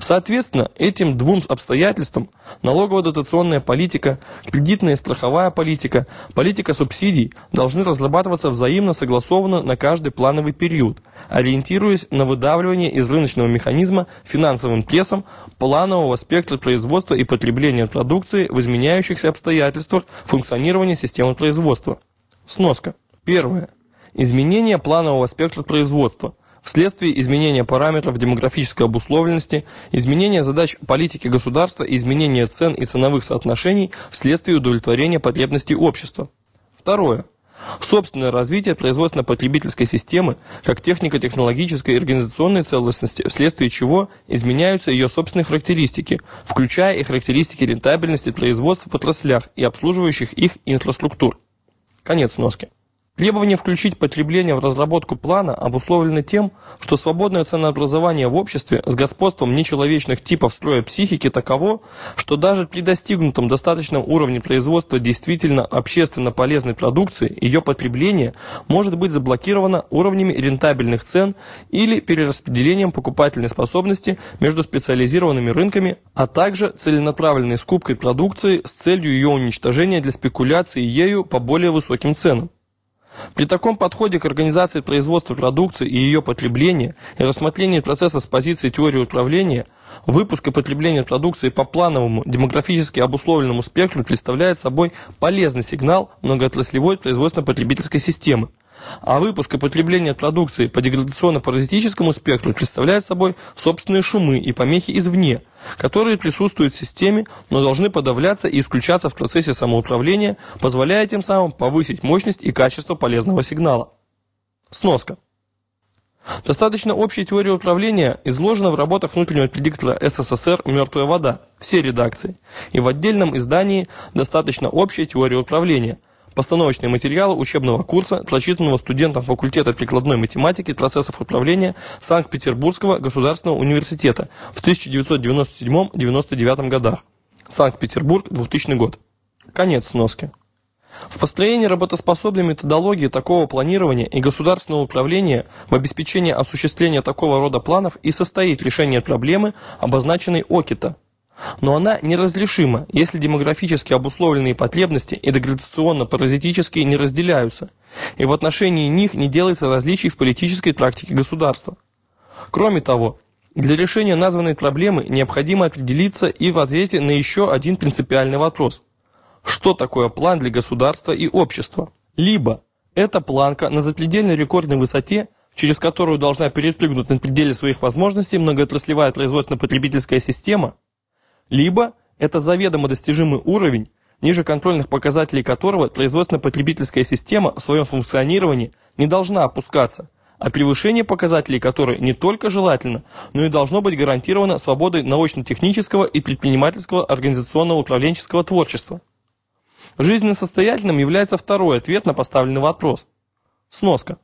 Соответственно, этим двум обстоятельствам налогово-дотационная политика, кредитная и страховая политика, политика субсидий должны разрабатываться взаимно согласованно на каждый плановый период, ориентируясь на выдавливание из рыночного механизма финансовым прессом планового спектра производства и потребления продукции в изменяющихся обстоятельствах функционирования системы производства. Сноска. Первое. Изменение планового спектра производства – вследствие изменения параметров демографической обусловленности, изменения задач политики государства и изменения цен и ценовых соотношений вследствие удовлетворения потребностей общества. Второе. Собственное развитие производственно-потребительской системы как технико-технологической и организационной целостности, вследствие чего изменяются ее собственные характеристики, включая и характеристики рентабельности производства в отраслях и обслуживающих их инфраструктур. Конец носки. Требование включить потребление в разработку плана обусловлено тем, что свободное ценообразование в обществе с господством нечеловечных типов строя психики таково, что даже при достигнутом достаточном уровне производства действительно общественно полезной продукции ее потребление может быть заблокировано уровнями рентабельных цен или перераспределением покупательной способности между специализированными рынками, а также целенаправленной скупкой продукции с целью ее уничтожения для спекуляции ею по более высоким ценам. При таком подходе к организации производства продукции и ее потребления и рассмотрении процесса с позиции теории управления, выпуск и потребление продукции по плановому демографически обусловленному спектру представляет собой полезный сигнал многоотраслевой производственно-потребительской системы, а выпуск и потребление продукции по деградационно-паразитическому спектру представляет собой собственные шумы и помехи извне, которые присутствуют в системе, но должны подавляться и исключаться в процессе самоуправления, позволяя тем самым повысить мощность и качество полезного сигнала. Сноска. Достаточно общей теории управления изложена в работах внутреннего предиктора СССР «Мертвая вода» все редакции, и в отдельном издании достаточно общая теория управления – Постановочные материалы учебного курса, прочитанного студентом факультета прикладной математики процессов управления Санкт-Петербургского государственного университета в 1997-99 годах. Санкт-Петербург, 2000 год. Конец сноски. В построении работоспособной методологии такого планирования и государственного управления в обеспечении осуществления такого рода планов и состоит решение проблемы, обозначенной ОКИТа – но она неразрешима, если демографически обусловленные потребности и деградационно-паразитические не разделяются, и в отношении них не делается различий в политической практике государства. Кроме того, для решения названной проблемы необходимо определиться и в ответе на еще один принципиальный вопрос. Что такое план для государства и общества? Либо это планка на запредельной рекордной высоте, через которую должна перепрыгнуть на пределе своих возможностей многоотраслевая производственно-потребительская система – либо Это заведомо достижимый уровень, ниже контрольных показателей которого производственно-потребительская система в своем функционировании не должна опускаться, а превышение показателей которой не только желательно, но и должно быть гарантировано свободой научно-технического и предпринимательского организационного управленческого творчества. Жизненно состоятельным является второй ответ на поставленный вопрос – сноска.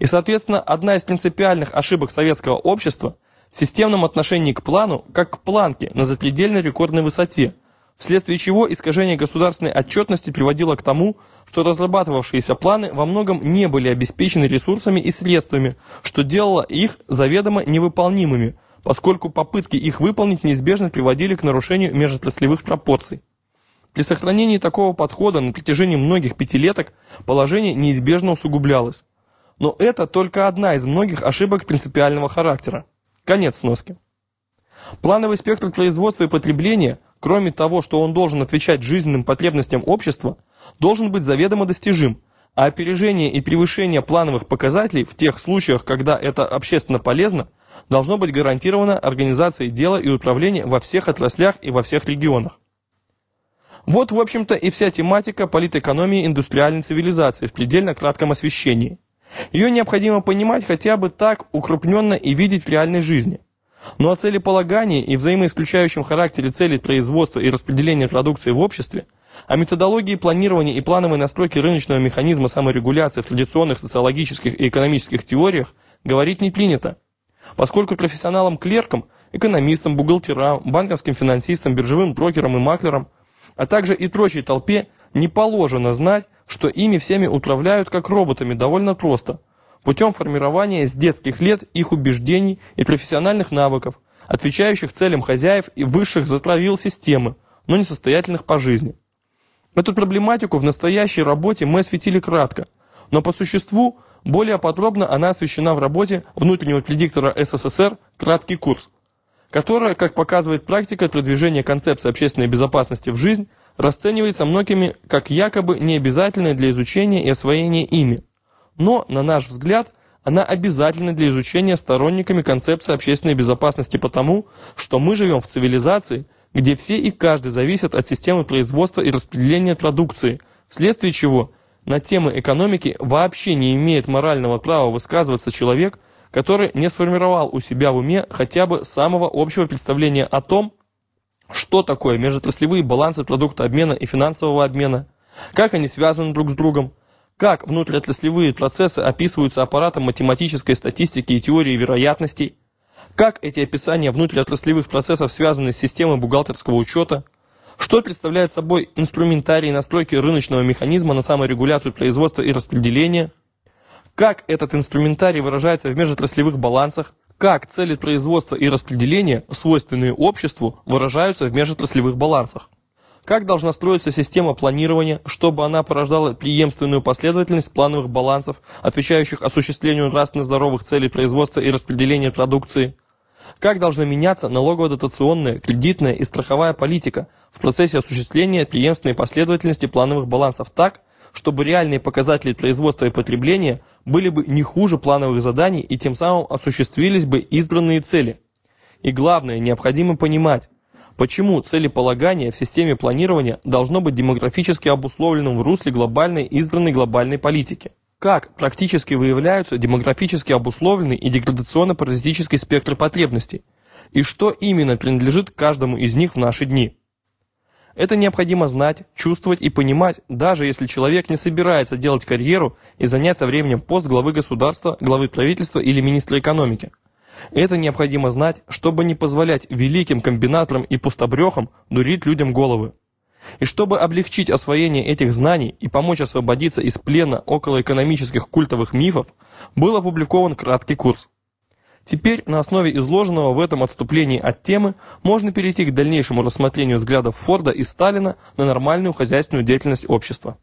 И, соответственно, одна из принципиальных ошибок советского общества в системном отношении к плану, как к планке на запредельной рекордной высоте – вследствие чего искажение государственной отчетности приводило к тому, что разрабатывавшиеся планы во многом не были обеспечены ресурсами и средствами, что делало их заведомо невыполнимыми, поскольку попытки их выполнить неизбежно приводили к нарушению межотраслевых пропорций. При сохранении такого подхода на протяжении многих пятилеток положение неизбежно усугублялось. Но это только одна из многих ошибок принципиального характера. Конец сноски. Плановый спектр производства и потребления – кроме того, что он должен отвечать жизненным потребностям общества, должен быть заведомо достижим, а опережение и превышение плановых показателей в тех случаях, когда это общественно полезно, должно быть гарантировано организацией дела и управления во всех отраслях и во всех регионах. Вот, в общем-то, и вся тематика политэкономии индустриальной цивилизации в предельно кратком освещении. Ее необходимо понимать хотя бы так укрупненно и видеть в реальной жизни – но о целеполагании и взаимоисключающем характере целей производства и распределения продукции в обществе, о методологии планирования и плановой настройки рыночного механизма саморегуляции в традиционных социологических и экономических теориях говорить не принято, поскольку профессионалам-клеркам, экономистам, бухгалтерам, банковским финансистам, биржевым брокерам и маклерам, а также и прочей толпе не положено знать, что ими всеми управляют как роботами довольно просто – путем формирования с детских лет их убеждений и профессиональных навыков, отвечающих целям хозяев и высших заправил системы, но несостоятельных по жизни. Эту проблематику в настоящей работе мы осветили кратко, но по существу более подробно она освещена в работе внутреннего предиктора СССР «Краткий курс», которая, как показывает практика продвижения концепции общественной безопасности в жизнь, расценивается многими как якобы необязательной для изучения и освоения ими. Но, на наш взгляд, она обязательна для изучения сторонниками концепции общественной безопасности потому, что мы живем в цивилизации, где все и каждый зависят от системы производства и распределения продукции, вследствие чего на темы экономики вообще не имеет морального права высказываться человек, который не сформировал у себя в уме хотя бы самого общего представления о том, что такое межотраслевые балансы продукта обмена и финансового обмена, как они связаны друг с другом, как внутриотраслевые процессы описываются аппаратом математической статистики и теории вероятностей? Как эти описания внутриотраслевых процессов связаны с системой бухгалтерского учета? Что представляет собой инструментарий настройки рыночного механизма на саморегуляцию производства и распределения? Как этот инструментарий выражается в межотраслевых балансах? Как цели производства и распределения, свойственные обществу, выражаются в межотраслевых балансах? Как должна строиться система планирования, чтобы она порождала преемственную последовательность плановых балансов, отвечающих осуществлению нравственно здоровых целей производства и распределения продукции? Как должна меняться налогово-дотационная, кредитная и страховая политика в процессе осуществления преемственной последовательности плановых балансов так, чтобы реальные показатели производства и потребления были бы не хуже плановых заданий и тем самым осуществились бы избранные цели? И главное, необходимо понимать, Почему целеполагание в системе планирования должно быть демографически обусловленным в русле глобальной избранной глобальной политики? Как практически выявляются демографически обусловленный и деградационно-паразитический спектр потребностей? И что именно принадлежит каждому из них в наши дни? Это необходимо знать, чувствовать и понимать, даже если человек не собирается делать карьеру и занять со временем пост главы государства, главы правительства или министра экономики. Это необходимо знать, чтобы не позволять великим комбинаторам и пустобрехам дурить людям головы. И чтобы облегчить освоение этих знаний и помочь освободиться из плена околоэкономических культовых мифов, был опубликован краткий курс. Теперь на основе изложенного в этом отступлении от темы можно перейти к дальнейшему рассмотрению взглядов Форда и Сталина на нормальную хозяйственную деятельность общества.